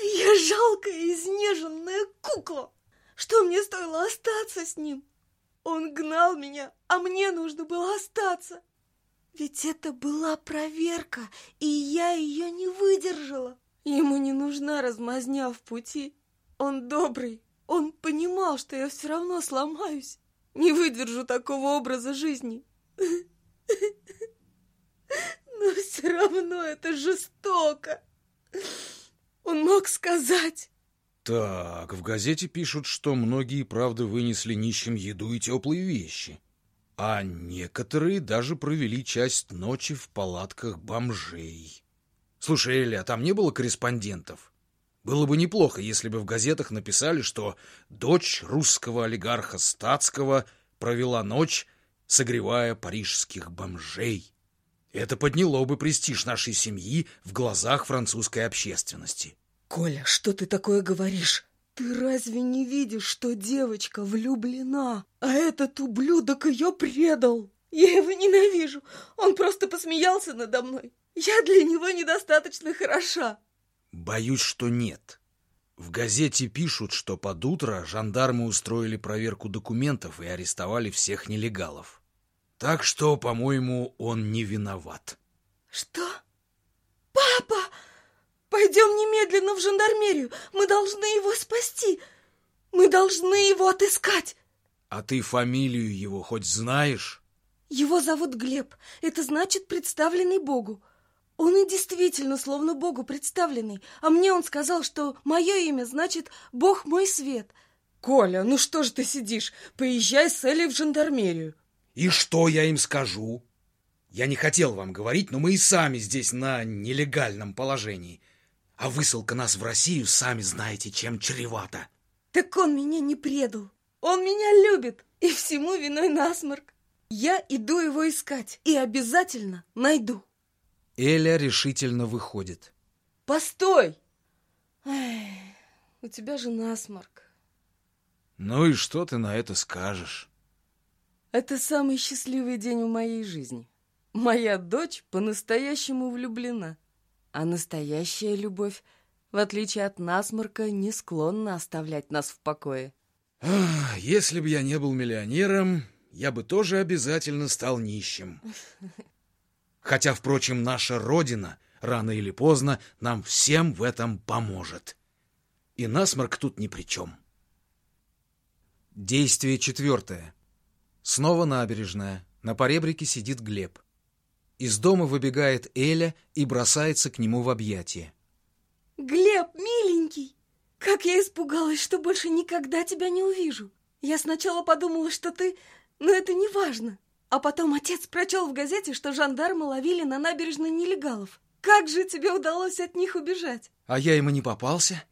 Я жалкая, изнеженная кукла. Что мне стоило остаться с ним? Он гнал меня, а мне нужно было остаться. Ведь это была проверка, и я ее не выдержала. Ему не нужна размазня в пути. Он добрый, он понимал, что я все равно сломаюсь, не выдержу такого образа жизни. Но все равно это жестоко. Он мог сказать. Так, в газете пишут, что многие, правда, вынесли нищим еду и теплые вещи. А некоторые даже провели часть ночи в палатках бомжей. Слушай, Эля, а там не было корреспондентов? Было бы неплохо, если бы в газетах написали, что дочь русского олигарха Статского провела ночь, согревая парижских бомжей. Это подняло бы престиж нашей семьи в глазах французской общественности. Коля, что ты такое говоришь? Ты разве не видишь, что девочка влюблена, а этот ублюдок ее предал? Я его ненавижу. Он просто посмеялся надо мной. Я для него недостаточно хороша. Боюсь, что нет. В газете пишут, что под утро жандармы устроили проверку документов и арестовали всех нелегалов. Так что, по-моему, он не виноват. Что? Папа! Пойдем немедленно в жандармерию. Мы должны его спасти. Мы должны его отыскать. А ты фамилию его хоть знаешь? Его зовут Глеб. Это значит представленный Богу. Он и действительно словно Богу представленный. А мне он сказал, что мое имя значит «Бог мой свет». Коля, ну что же ты сидишь? Поезжай с Элей в жандармерию. И что я им скажу? Я не хотел вам говорить, но мы и сами здесь на нелегальном положении. А высылка нас в Россию, сами знаете, чем чревата. Так он меня не предал. Он меня любит. И всему виной насморк. Я иду его искать и обязательно найду. Эля решительно выходит. Постой! Эх, у тебя же насморк. Ну и что ты на это скажешь? Это самый счастливый день в моей жизни. Моя дочь по-настоящему влюблена. А настоящая любовь, в отличие от насморка, не склонна оставлять нас в покое. Если бы я не был миллионером, я бы тоже обязательно стал нищим. [LAUGHS] Хотя, впрочем, наша Родина рано или поздно нам всем в этом поможет. И насморк тут ни при чем. Действие четвертое. Снова набережная. На поребрике сидит Глеб. Из дома выбегает Эля и бросается к нему в объятия. Глеб, миленький, как я испугалась, что больше никогда тебя не увижу. Я сначала подумала, что ты... Но это не важно. А потом отец прочел в газете, что жандармы ловили на набережной нелегалов. Как же тебе удалось от них убежать? А я ему не попался.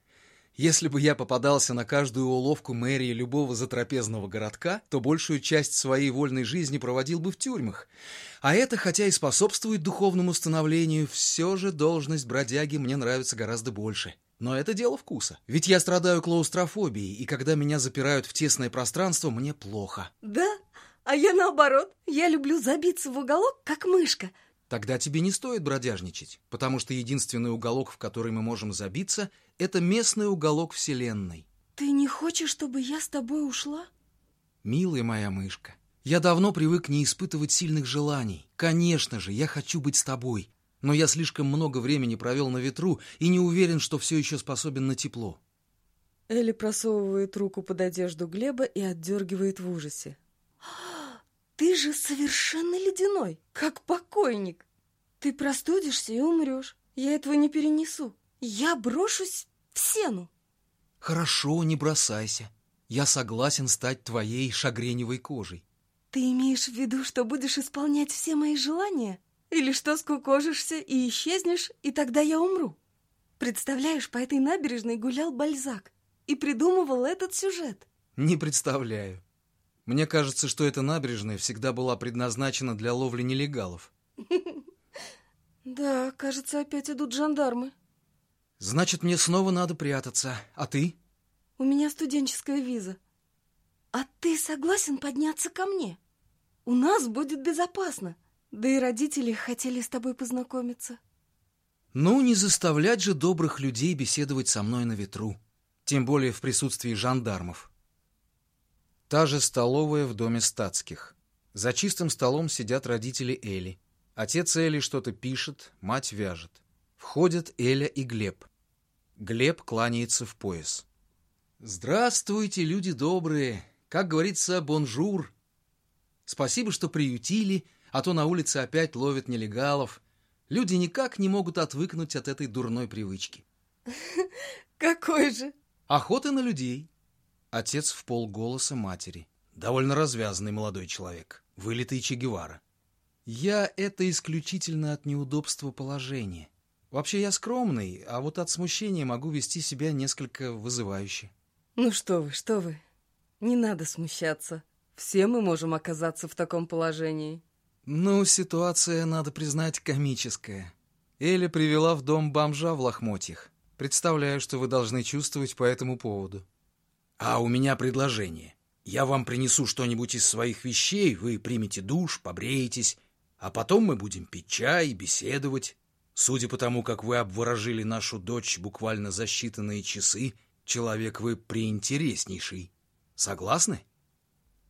Если бы я попадался на каждую уловку мэрии любого затрапезного городка, то большую часть своей вольной жизни проводил бы в тюрьмах. А это, хотя и способствует духовному становлению, все же должность бродяги мне нравится гораздо больше. Но это дело вкуса. Ведь я страдаю клаустрофобией, и когда меня запирают в тесное пространство, мне плохо. Да? А я наоборот. Я люблю забиться в уголок, как мышка. Тогда тебе не стоит бродяжничать, потому что единственный уголок, в который мы можем забиться, это местный уголок Вселенной. Ты не хочешь, чтобы я с тобой ушла? Милая моя мышка, я давно привык не испытывать сильных желаний. Конечно же, я хочу быть с тобой, но я слишком много времени провел на ветру и не уверен, что все еще способен на тепло. Элли просовывает руку под одежду Глеба и отдергивает в ужасе. [GASPS] Ты же совершенно ледяной, как покойник. Ты простудишься и умрешь. Я этого не перенесу. Я брошусь в сену. Хорошо, не бросайся. Я согласен стать твоей шагреневой кожей. Ты имеешь в виду, что будешь исполнять все мои желания? Или что скукожишься и исчезнешь, и тогда я умру? Представляешь, по этой набережной гулял Бальзак и придумывал этот сюжет. Не представляю. Мне кажется, что эта набережная всегда была предназначена для ловли нелегалов. [LAUGHS] Да, кажется, опять идут жандармы. Значит, мне снова надо прятаться. А ты? У меня студенческая виза. А ты согласен подняться ко мне? У нас будет безопасно. Да и родители хотели с тобой познакомиться. Ну, не заставлять же добрых людей беседовать со мной на ветру. Тем более в присутствии жандармов. Та же столовая в доме статских. За чистым столом сидят родители Эли. Отец Эли что-то пишет, мать вяжет. Входят Эля и Глеб. Глеб кланяется в пояс. «Здравствуйте, люди добрые! Как говорится, бонжур! Спасибо, что приютили, а то на улице опять ловят нелегалов. Люди никак не могут отвыкнуть от этой дурной привычки». [LAUGHS] «Какой же?» «Охота на людей. Отец вполголоса матери. Довольно развязный молодой человек. Вылитый Че Гевара. Я это исключительно от неудобства положения. Вообще я скромный, а вот от смущения могу вести себя несколько вызывающе. Ну что вы, что вы. Не надо смущаться. Все мы можем оказаться в таком положении. Ну, ситуация, надо признать, комическая. Эля привела в дом бомжа в лохмотьях. Представляю, что вы должны чувствовать по этому поводу. А у меня предложение. Я вам принесу что-нибудь из своих вещей, вы примете душ, побреетесь, а потом мы будем пить чай и беседовать. Судя по тому, как вы обворожили нашу дочь буквально за считанные часы, человек вы приинтереснейший. Согласны?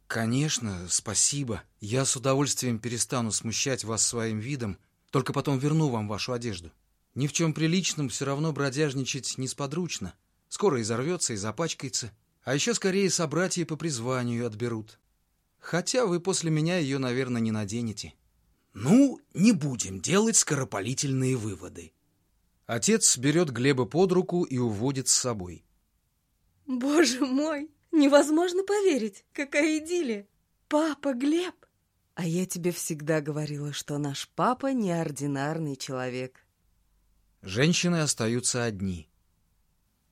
Конечно, спасибо. Я с удовольствием перестану смущать вас своим видом, только потом верну вам вашу одежду. Ни в чем приличном все равно бродяжничать несподручно. Скоро изорвется и запачкается. А еще скорее собратья по призванию отберут. Хотя вы после меня ее, наверное, не наденете. Ну, не будем делать скоропалительные выводы. Отец берет Глеба под руку и уводит с собой. Боже мой, невозможно поверить, какая идиллия. Папа Глеб. А я тебе всегда говорила, что наш папа неординарный человек. Женщины остаются одни.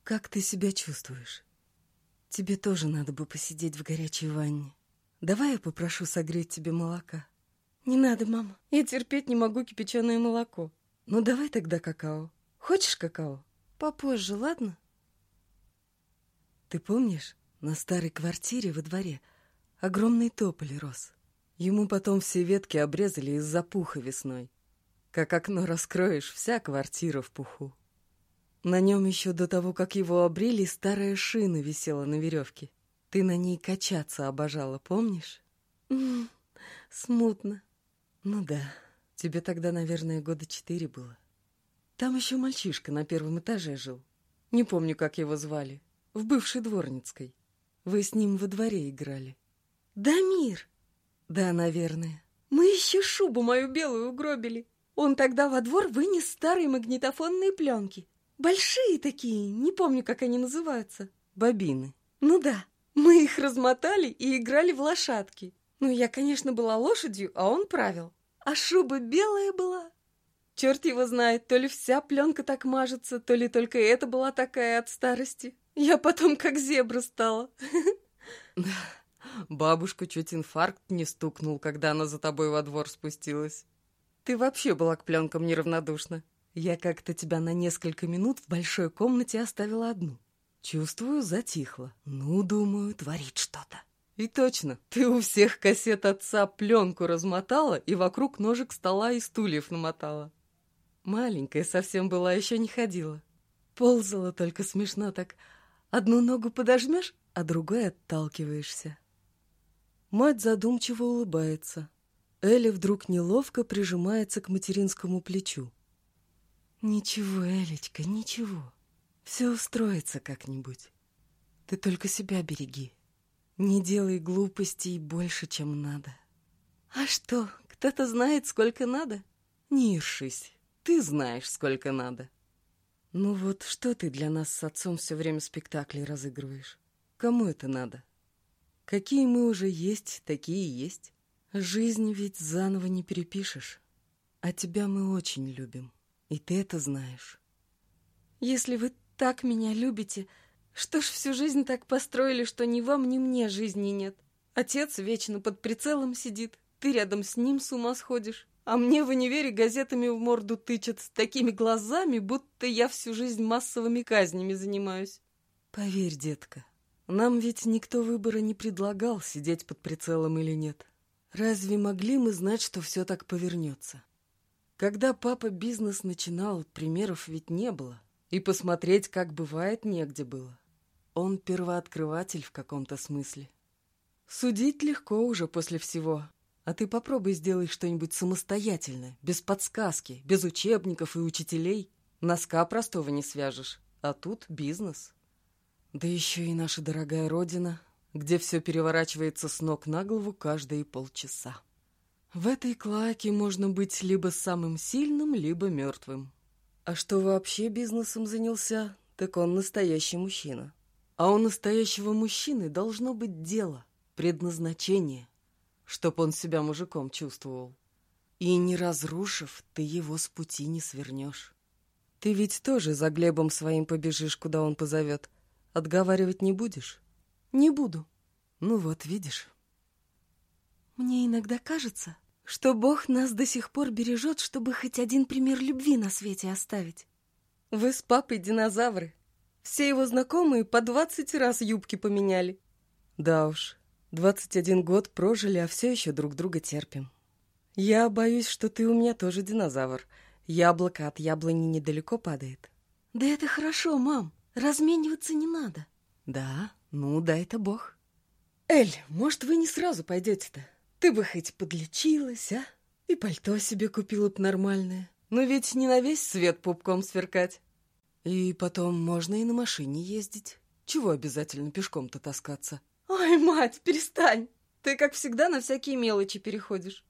Как ты себя чувствуешь? Тебе тоже надо бы посидеть в горячей ванне. Давай я попрошу согреть тебе молока. Не надо, мама. Я терпеть не могу кипяченое молоко. Ну, давай тогда какао. Хочешь какао? Попозже, ладно? Ты помнишь, на старой квартире во дворе огромный тополь рос. Ему потом все ветки обрезали из-за пуха весной. Как окно раскроешь, вся квартира в пуху. На нем еще до того, как его обрили, старая шина висела на веревке. Ты на ней качаться обожала, помнишь? Смутно. Ну да, тебе тогда, наверное, года четыре было. Там еще мальчишка на первом этаже жил. Не помню, как его звали. В бывшей дворницкой. Вы с ним во дворе играли. Дамир! Да, наверное. Мы еще шубу мою белую угробили. Он тогда во двор вынес старые магнитофонные пленки. Большие такие, не помню, как они называются. Бобины. Ну да, мы их размотали и играли в лошадки. Ну, я, конечно, была лошадью, а он правил. А шуба белая была. Черт его знает, то ли вся пленка так мажется, то ли только эта была такая от старости. Я потом как зебра стала. [LAUGHS] Бабушка чуть инфаркт не стукнул, когда она за тобой во двор спустилась. Ты вообще была к пленкам неравнодушна. Я как-то тебя на несколько минут в большой комнате оставила одну. Чувствую, затихло. Ну, думаю, творит что-то. И точно, ты у всех кассет отца пленку размотала и вокруг ножек стола и стульев намотала. Маленькая совсем была, еще не ходила. Ползала только смешно так. Одну ногу подожмешь, а другой отталкиваешься. Мать задумчиво улыбается. Эля вдруг неловко прижимается к материнскому плечу. «Ничего, Элечка, ничего. Все устроится как-нибудь. Ты только себя береги». Не делай глупостей больше, чем надо. А что, кто-то знает, сколько надо? Не ершись, ты знаешь, сколько надо. Ну вот, что ты для нас с отцом все время спектакли разыгрываешь? Кому это надо? Какие мы уже есть, такие есть. Жизнь ведь заново не перепишешь. А тебя мы очень любим, и ты это знаешь. Если вы так меня любите, что ж всю жизнь так построили, что ни вам, ни мне жизни нет? Отец вечно под прицелом сидит, ты рядом с ним с ума сходишь. А мне в универе газетами в морду тычат с такими глазами, будто я всю жизнь массовыми казнями занимаюсь. Поверь, детка, нам ведь никто выбора не предлагал, сидеть под прицелом или нет. Разве могли мы знать, что все так повернется? Когда папа бизнес начинал, примеров ведь не было. И посмотреть, как бывает, негде было. Он первооткрыватель в каком-то смысле. Судить легко уже после всего. А ты попробуй сделай что-нибудь самостоятельно, без подсказки, без учебников и учителей. Носка простого не свяжешь. А тут бизнес. Да еще и наша дорогая родина, где все переворачивается с ног на голову каждые полчаса. В этой клаке можно быть либо самым сильным, либо мертвым. А что вообще бизнесом занялся, так он настоящий мужчина. А у настоящего мужчины должно быть дело, предназначение, чтоб он себя мужиком чувствовал. И не разрушив, ты его с пути не свернешь. Ты ведь тоже за Глебом своим побежишь, куда он позовет. Отговаривать не будешь? Не буду. Ну вот, видишь. Мне иногда кажется, что Бог нас до сих пор бережет, чтобы хоть один пример любви на свете оставить. Вы с папой динозавры, все его знакомые по двадцать раз юбки поменяли. Да уж, двадцать один год прожили, а все еще друг друга терпим. Я боюсь, что ты у меня тоже динозавр. Яблоко от яблони недалеко падает. Да это хорошо, мам. Размениваться не надо. Да, ну да, это бог. Эль, может, вы не сразу пойдете-то? Ты бы хоть подлечилась, а? И пальто себе купила б нормальное. Но ведь не на весь свет пупком сверкать. И потом можно и на машине ездить. Чего обязательно пешком-то таскаться? Ой, мать, перестань! Ты, как всегда, на всякие мелочи переходишь.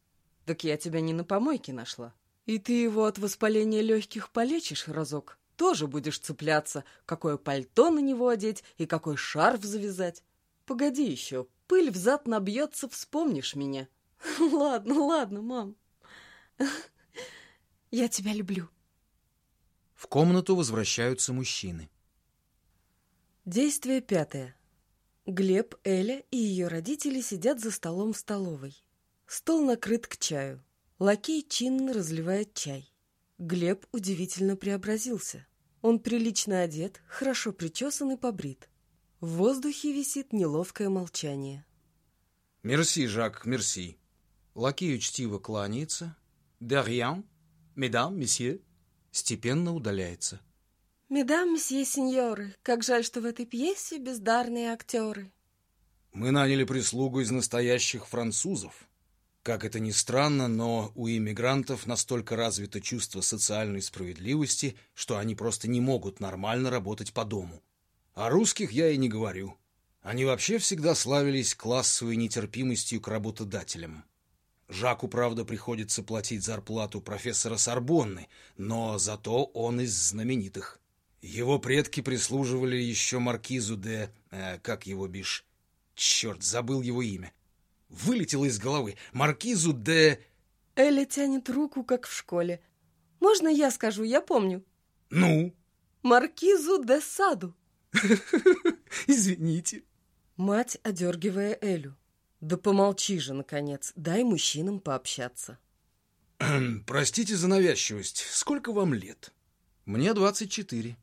Так я тебя не на помойке нашла. И ты его от воспаления легких полечишь разок. Тоже будешь цепляться, какое пальто на него одеть и какой шарф завязать. Погоди еще, пыль взад набьется, вспомнишь меня. [LAUGHS] Ладно, ладно, мам. [LAUGHS] Я тебя люблю. В комнату возвращаются мужчины. Действие пятое. Глеб, Эля и ее родители сидят за столом в столовой. Стол накрыт к чаю. Лакей чинно разливает чай. Глеб удивительно преобразился. Он прилично одет, хорошо причесан и побрит. В воздухе висит неловкое молчание. «Мерси, Жак, мерси». Лакей учтиво кланяется. «De rien, mesdames, messieurs». Степенно удаляется. «Медам, месье, сеньоры, как жаль, что в этой пьесе бездарные актеры». «Мы наняли прислугу из настоящих французов. Как это ни странно, но у иммигрантов настолько развито чувство социальной справедливости, что они просто не могут нормально работать по дому. О русских я и не говорю. Они вообще всегда славились классовой нетерпимостью к работодателям. Жаку, правда, приходится платить зарплату профессора Сорбонны, но зато он из знаменитых. Его предки прислуживали еще маркизу де... Э, как его бишь? Черт, забыл его имя. Вылетело из головы. Маркизу де... Эля тянет руку, как в школе. Можно я скажу? Я помню. Ну? Маркизу де Саду. [LAUGHS] Извините. Мать, одергивая Элю. Да помолчи же, наконец. Дай мужчинам пообщаться. [CLEARS THROAT] Простите за навязчивость. Сколько вам лет? Мне двадцать четыре.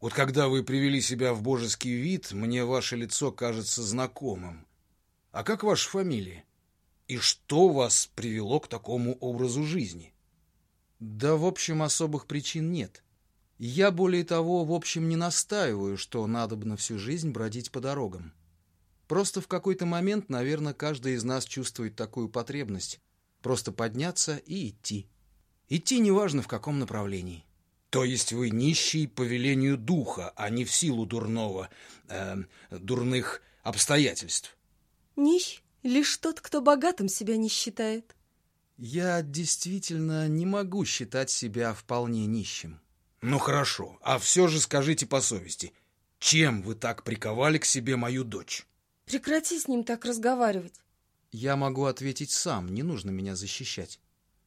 Вот когда вы привели себя в божеский вид, мне ваше лицо кажется знакомым. А как ваша фамилия? И что вас привело к такому образу жизни? Да, в общем, особых причин нет. Я, более того, в общем, не настаиваю, что надо бы на всю жизнь бродить по дорогам. Просто в какой-то момент, наверное, каждый из нас чувствует такую потребность. Просто подняться и идти. Идти неважно в каком направлении. То есть вы нищий по велению духа, а не в силу дурного, э, дурных обстоятельств. Нищ лишь тот, кто богатым себя не считает. Я действительно не могу считать себя вполне нищим. Ну хорошо, а все же скажите по совести, чем вы так приковали к себе мою дочь? Прекрати с ним так разговаривать. Я могу ответить сам, не нужно меня защищать.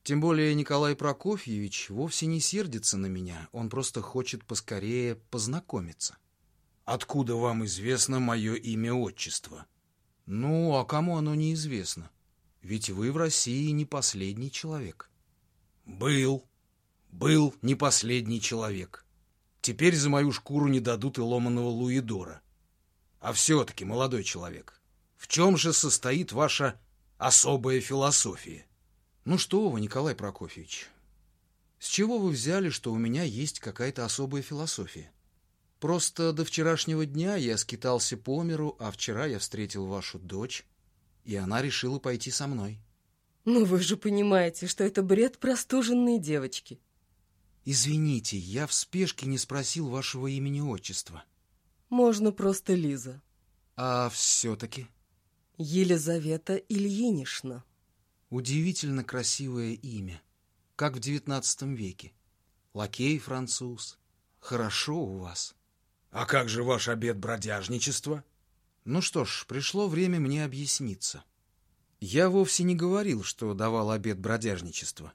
Тем более Николай Прокофьевич вовсе не сердится на меня, он просто хочет поскорее познакомиться. Откуда вам известно мое имя-отчество? Ну, а кому оно неизвестно? Ведь вы в России не последний человек. Был, был не последний человек. Теперь за мою шкуру не дадут и ломаного луидора. А все-таки, молодой человек, в чем же состоит ваша особая философия? Ну что вы, Николай Прокофьевич, с чего вы взяли, что у меня есть какая-то особая философия? Просто до вчерашнего дня я скитался по миру, а вчера я встретил вашу дочь, и она решила пойти со мной. Ну вы же понимаете, что это бред простуженной девочки. Извините, я в спешке не спросил вашего имени-отчества. Можно просто Лиза. А все-таки? Елизавета Ильинична. Удивительно красивое имя, как в девятнадцатом веке. Лакей француз. Хорошо у вас. А как же ваш обед бродяжничества? Ну что ж, пришло время мне объясниться. Я вовсе не говорил, что давал обед бродяжничества.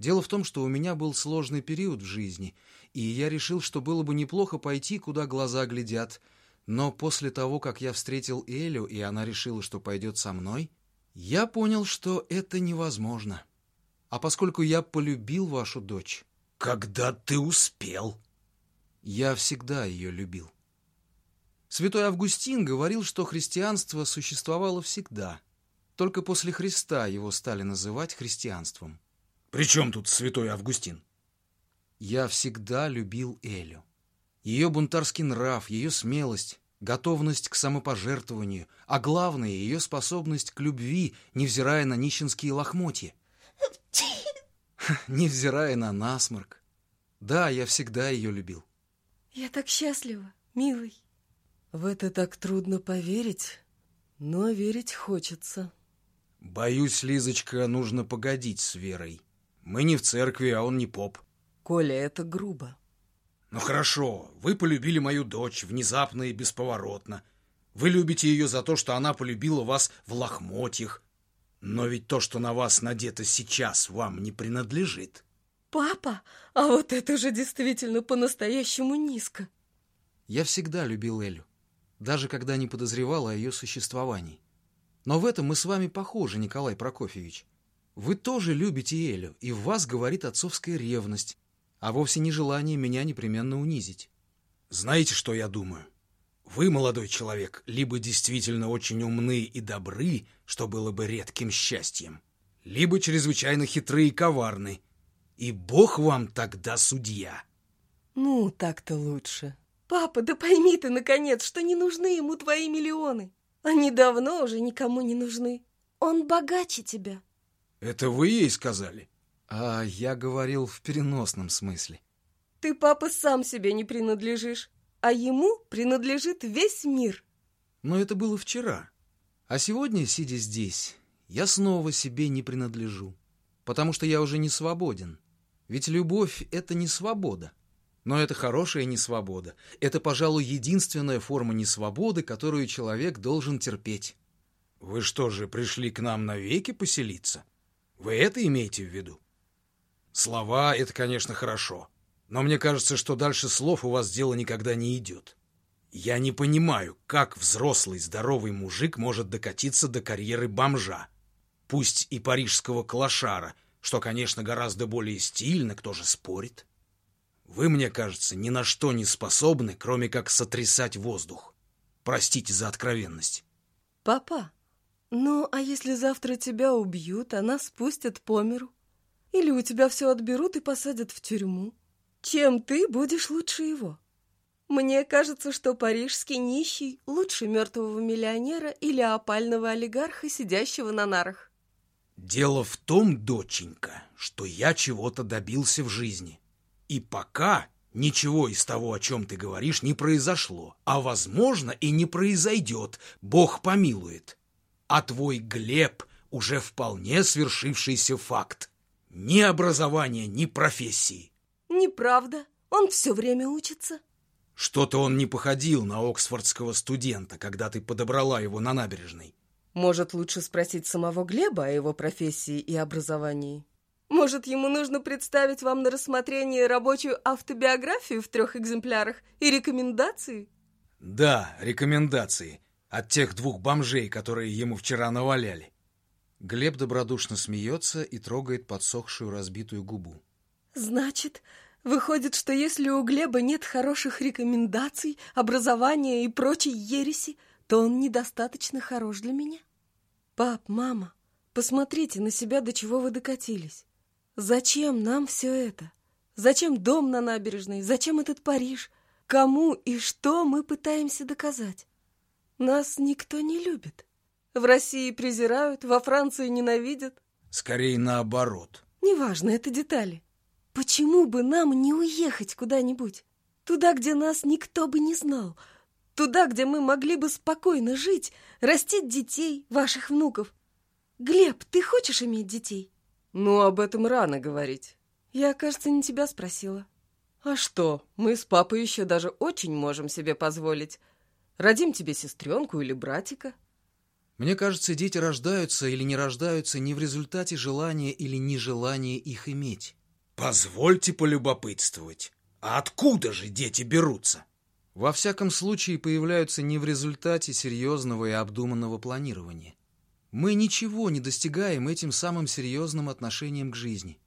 Дело в том, что у меня был сложный период в жизни, и я решил, что было бы неплохо пойти, куда глаза глядят. Но после того, как я встретил Элю, и она решила, что пойдет со мной, я понял, что это невозможно. А поскольку я полюбил вашу дочь... Когда ты успел? Я всегда ее любил. Святой Августин говорил, что христианство существовало всегда. Только после Христа его стали называть христианством. При чем тут святой Августин? Я всегда любил Элю. Ее бунтарский нрав, ее смелость, готовность к самопожертвованию, а главное, ее способность к любви, невзирая на нищенские лохмотья. [LAUGHS] Невзирая на насморк. Да, я всегда ее любил. Я так счастлива, милый. В это так трудно поверить, но верить хочется. Боюсь, Лизочка, нужно погодить с Верой. Мы не в церкви, а он не поп. Коля, это грубо. Ну хорошо, вы полюбили мою дочь внезапно и бесповоротно. Вы любите ее за то, что она полюбила вас в лохмотьях. Но ведь то, что на вас надето сейчас, вам не принадлежит. Папа, а вот это же действительно по-настоящему низко. Я всегда любил Элю, даже когда не подозревал о ее существовании. Но в этом мы с вами похожи, Николай Прокофьевич. Вы тоже любите Элю, и в вас говорит отцовская ревность, а вовсе не желание меня непременно унизить. Знаете, что я думаю? Вы, молодой человек, либо действительно очень умны и добры, что было бы редким счастьем, либо чрезвычайно хитры и коварны, и Бог вам тогда судья. Ну, так-то лучше. Папа, да пойми ты, наконец, что не нужны ему твои миллионы. Они давно уже никому не нужны. Он богаче тебя. Это вы ей сказали? А я говорил в переносном смысле. Ты, папа, сам себе не принадлежишь, а ему принадлежит весь мир. Но это было вчера. А сегодня, сидя здесь, я снова себе не принадлежу, потому что я уже не свободен. Ведь любовь — это не свобода. Но это хорошая несвобода. Это, пожалуй, единственная форма несвободы, которую человек должен терпеть. Вы что же, пришли к нам навеки поселиться? Вы это имеете в виду? Слова — это, конечно, хорошо. Но мне кажется, что дальше слов у вас дело никогда не идет. Я не понимаю, как взрослый здоровый мужик может докатиться до карьеры бомжа. Пусть и парижского клошара, что, конечно, гораздо более стильно, кто же спорит. Вы, мне кажется, ни на что не способны, кроме как сотрясать воздух. Простите за откровенность. Папа, ну а если завтра тебя убьют, а нас спустят по миру? Или у тебя все отберут и посадят в тюрьму? Чем ты будешь лучше его? Мне кажется, что парижский нищий лучше мертвого миллионера или опального олигарха, сидящего на нарах. Дело в том, доченька, что я чего-то добился в жизни. И пока ничего из того, о чем ты говоришь, не произошло. А, возможно, и не произойдет. Бог помилует. А твой Глеб уже вполне свершившийся факт. Ни образования, ни профессии. Неправда. Он все время учится. Что-то он не походил на оксфордского студента, когда ты подобрала его на набережной. Может, лучше спросить самого Глеба о его профессии и образовании? Может, ему нужно представить вам на рассмотрение рабочую автобиографию в трех экземплярах и рекомендации? Да, рекомендации. От тех двух бомжей, которые ему вчера наваляли. Глеб добродушно смеется и трогает подсохшую разбитую губу. Значит, Выходит, что если у Глеба нет хороших рекомендаций, образования и прочей ереси, то он недостаточно хорош для меня? Пап, мама, посмотрите на себя, до чего вы докатились. Зачем нам все это? Зачем дом на набережной? Зачем этот Париж? Кому и что мы пытаемся доказать? Нас никто не любит. В России презирают, во Франции ненавидят. Скорее наоборот. Неважно, это детали. Почему бы нам не уехать куда-нибудь? Туда, где нас никто бы не знал. Туда, где мы могли бы спокойно жить, растить детей, ваших внуков. Глеб, ты хочешь иметь детей? Ну, об этом рано говорить. Я, кажется, не тебя спросила. А что, мы с папой еще даже очень можем себе позволить. Родим тебе сестренку или братика. Мне кажется, дети рождаются или не рождаются не в результате желания или нежелания их иметь. Позвольте полюбопытствовать. А откуда же дети берутся? Во всяком случае, появляются не в результате серьезного и обдуманного планирования. Мы ничего не достигаем этим самым серьезным отношением к жизни.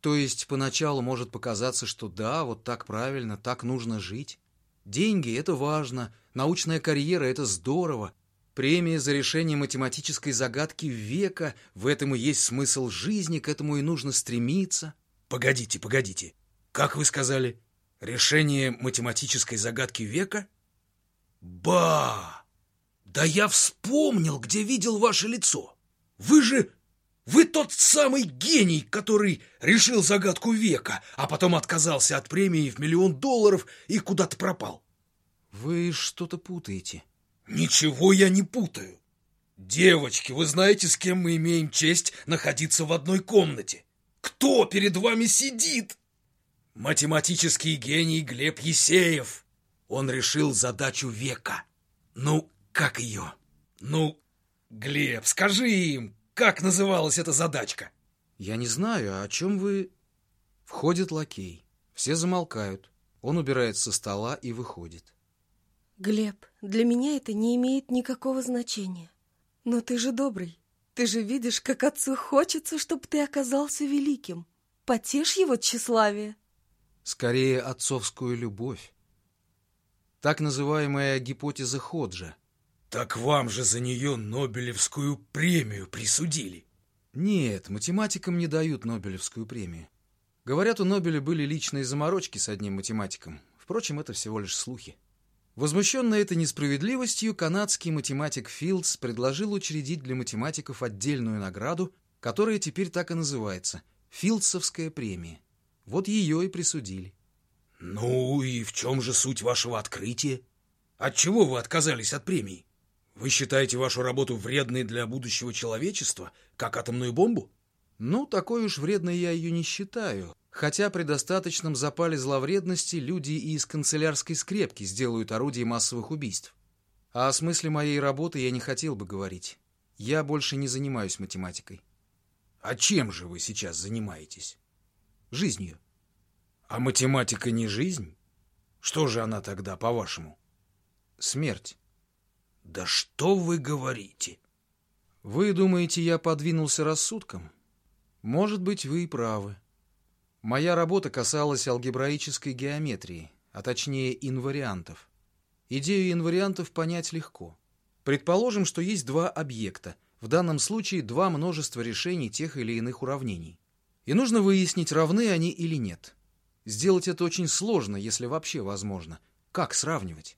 То есть поначалу может показаться, что да, вот так правильно, так нужно жить. Деньги — это важно, научная карьера — это здорово, премия за решение математической загадки века — в этом и есть смысл жизни, к этому и нужно стремиться — Погодите, погодите. Как вы сказали, решение математической загадки века? Ба! Да я вспомнил, где видел ваше лицо. Вы же... Вы тот самый гений, который решил загадку века, а потом отказался от премии в миллион долларов и куда-то пропал. Вы что-то путаете. Ничего я не путаю. Девочки, вы знаете, с кем мы имеем честь находиться в одной комнате? Кто перед вами сидит? Математический гений Глеб Есеев. Он решил задачу века. Ну, как ее? Ну, Глеб, скажи им, как называлась эта задачка? Я не знаю, о чем вы... Входит лакей. Все замолкают. Он убирает со стола и выходит. Глеб, для меня это не имеет никакого значения. Но ты же добрый. Ты же видишь, как отцу хочется, чтобы ты оказался великим. Потешь его тщеславие. Скорее, отцовскую любовь. Так называемая гипотеза Ходжа. Так вам же за нее Нобелевскую премию присудили. Нет, математикам не дают Нобелевскую премию. Говорят, у Нобеля были личные заморочки с одним математиком. Впрочем, это всего лишь слухи. Возмущенный этой несправедливостью, канадский математик Филдс предложил учредить для математиков отдельную награду, которая теперь так и называется – Филдсовская премия. Вот ее и присудили. Ну и в чем же суть вашего открытия? Отчего вы отказались от премии? Вы считаете вашу работу вредной для будущего человечества, как атомную бомбу? Ну, такой уж вредной я ее не считаю. Хотя при достаточном запале зловредности люди и из канцелярской скрепки сделают орудие массовых убийств. А о смысле моей работы я не хотел бы говорить. Я больше не занимаюсь математикой. А чем же вы сейчас занимаетесь? Жизнью. А математика не жизнь? Что же она тогда, по-вашему? Смерть. Да что вы говорите? Вы думаете, я подвинулся рассудком? Может быть, вы и правы. Моя работа касалась алгебраической геометрии, а точнее инвариантов. Идею инвариантов понять легко. Предположим, что есть два объекта, в данном случае два множества решений тех или иных уравнений. И нужно выяснить, равны они или нет. Сделать это очень сложно, если вообще возможно. Как сравнивать?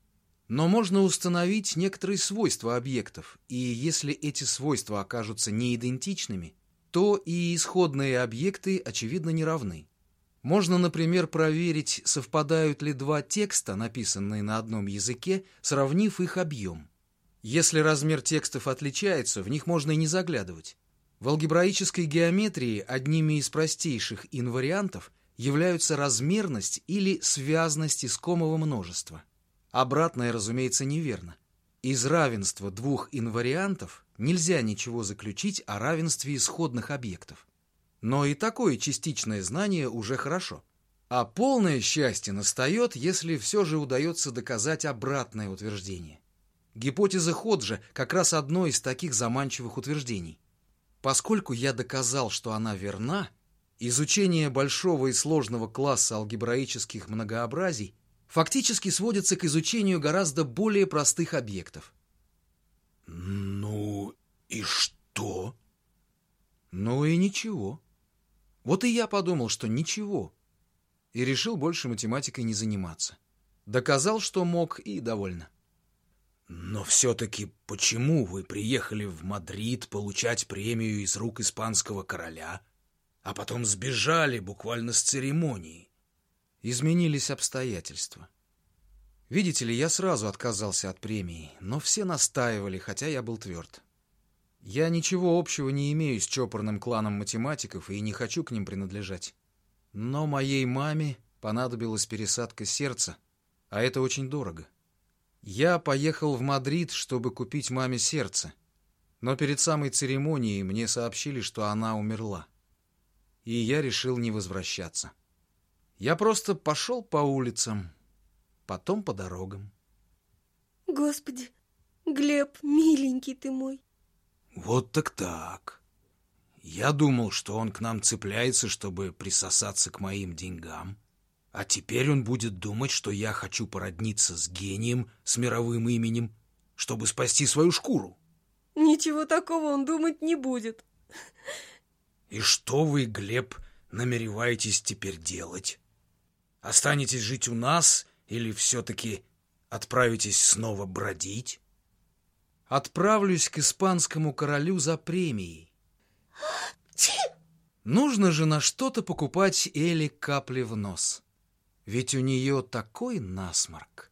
Но можно установить некоторые свойства объектов, и если эти свойства окажутся неидентичными, то и исходные объекты, очевидно, не равны. Можно, например, проверить, совпадают ли два текста, написанные на одном языке, сравнив их объем. Если размер текстов отличается, в них можно и не заглядывать. В алгебраической геометрии одними из простейших инвариантов являются размерность или связность искомого множества. Обратное, разумеется, неверно. Из равенства двух инвариантов нельзя ничего заключить о равенстве исходных объектов. Но и такое частичное знание уже хорошо. А полное счастье настает, если все же удается доказать обратное утверждение. Гипотеза Ходжа как раз одно из таких заманчивых утверждений. Поскольку я доказал, что она верна, изучение большого и сложного класса алгебраических многообразий фактически сводится к изучению гораздо более простых объектов. Ну и что? Ну и ничего. Вот и я подумал, что ничего. И решил больше математикой не заниматься. Доказал, что мог, и довольно. Но все-таки почему вы приехали в Мадрид получать премию из рук испанского короля, а потом сбежали буквально с церемонии? Изменились обстоятельства. Видите ли, я сразу отказался от премии, но все настаивали, хотя я был тверд. Я ничего общего не имею с чопорным кланом математиков и не хочу к ним принадлежать. Но моей маме понадобилась пересадка сердца, а это очень дорого. Я поехал в Мадрид, чтобы купить маме сердце, но перед самой церемонией мне сообщили, что она умерла. И я решил не возвращаться. Я просто пошел по улицам, потом по дорогам. Господи, Глеб, миленький ты мой. Вот так так. Я думал, что он к нам цепляется, чтобы присосаться к моим деньгам. А теперь он будет думать, что я хочу породниться с гением, с мировым именем, чтобы спасти свою шкуру. Ничего такого он думать не будет. И что вы, Глеб, намереваетесь теперь делать? Останетесь жить у нас или все-таки отправитесь снова бродить? Отправлюсь к испанскому королю за премией. Нужно же на что-то покупать Элли капли в нос. Ведь у нее такой насморк.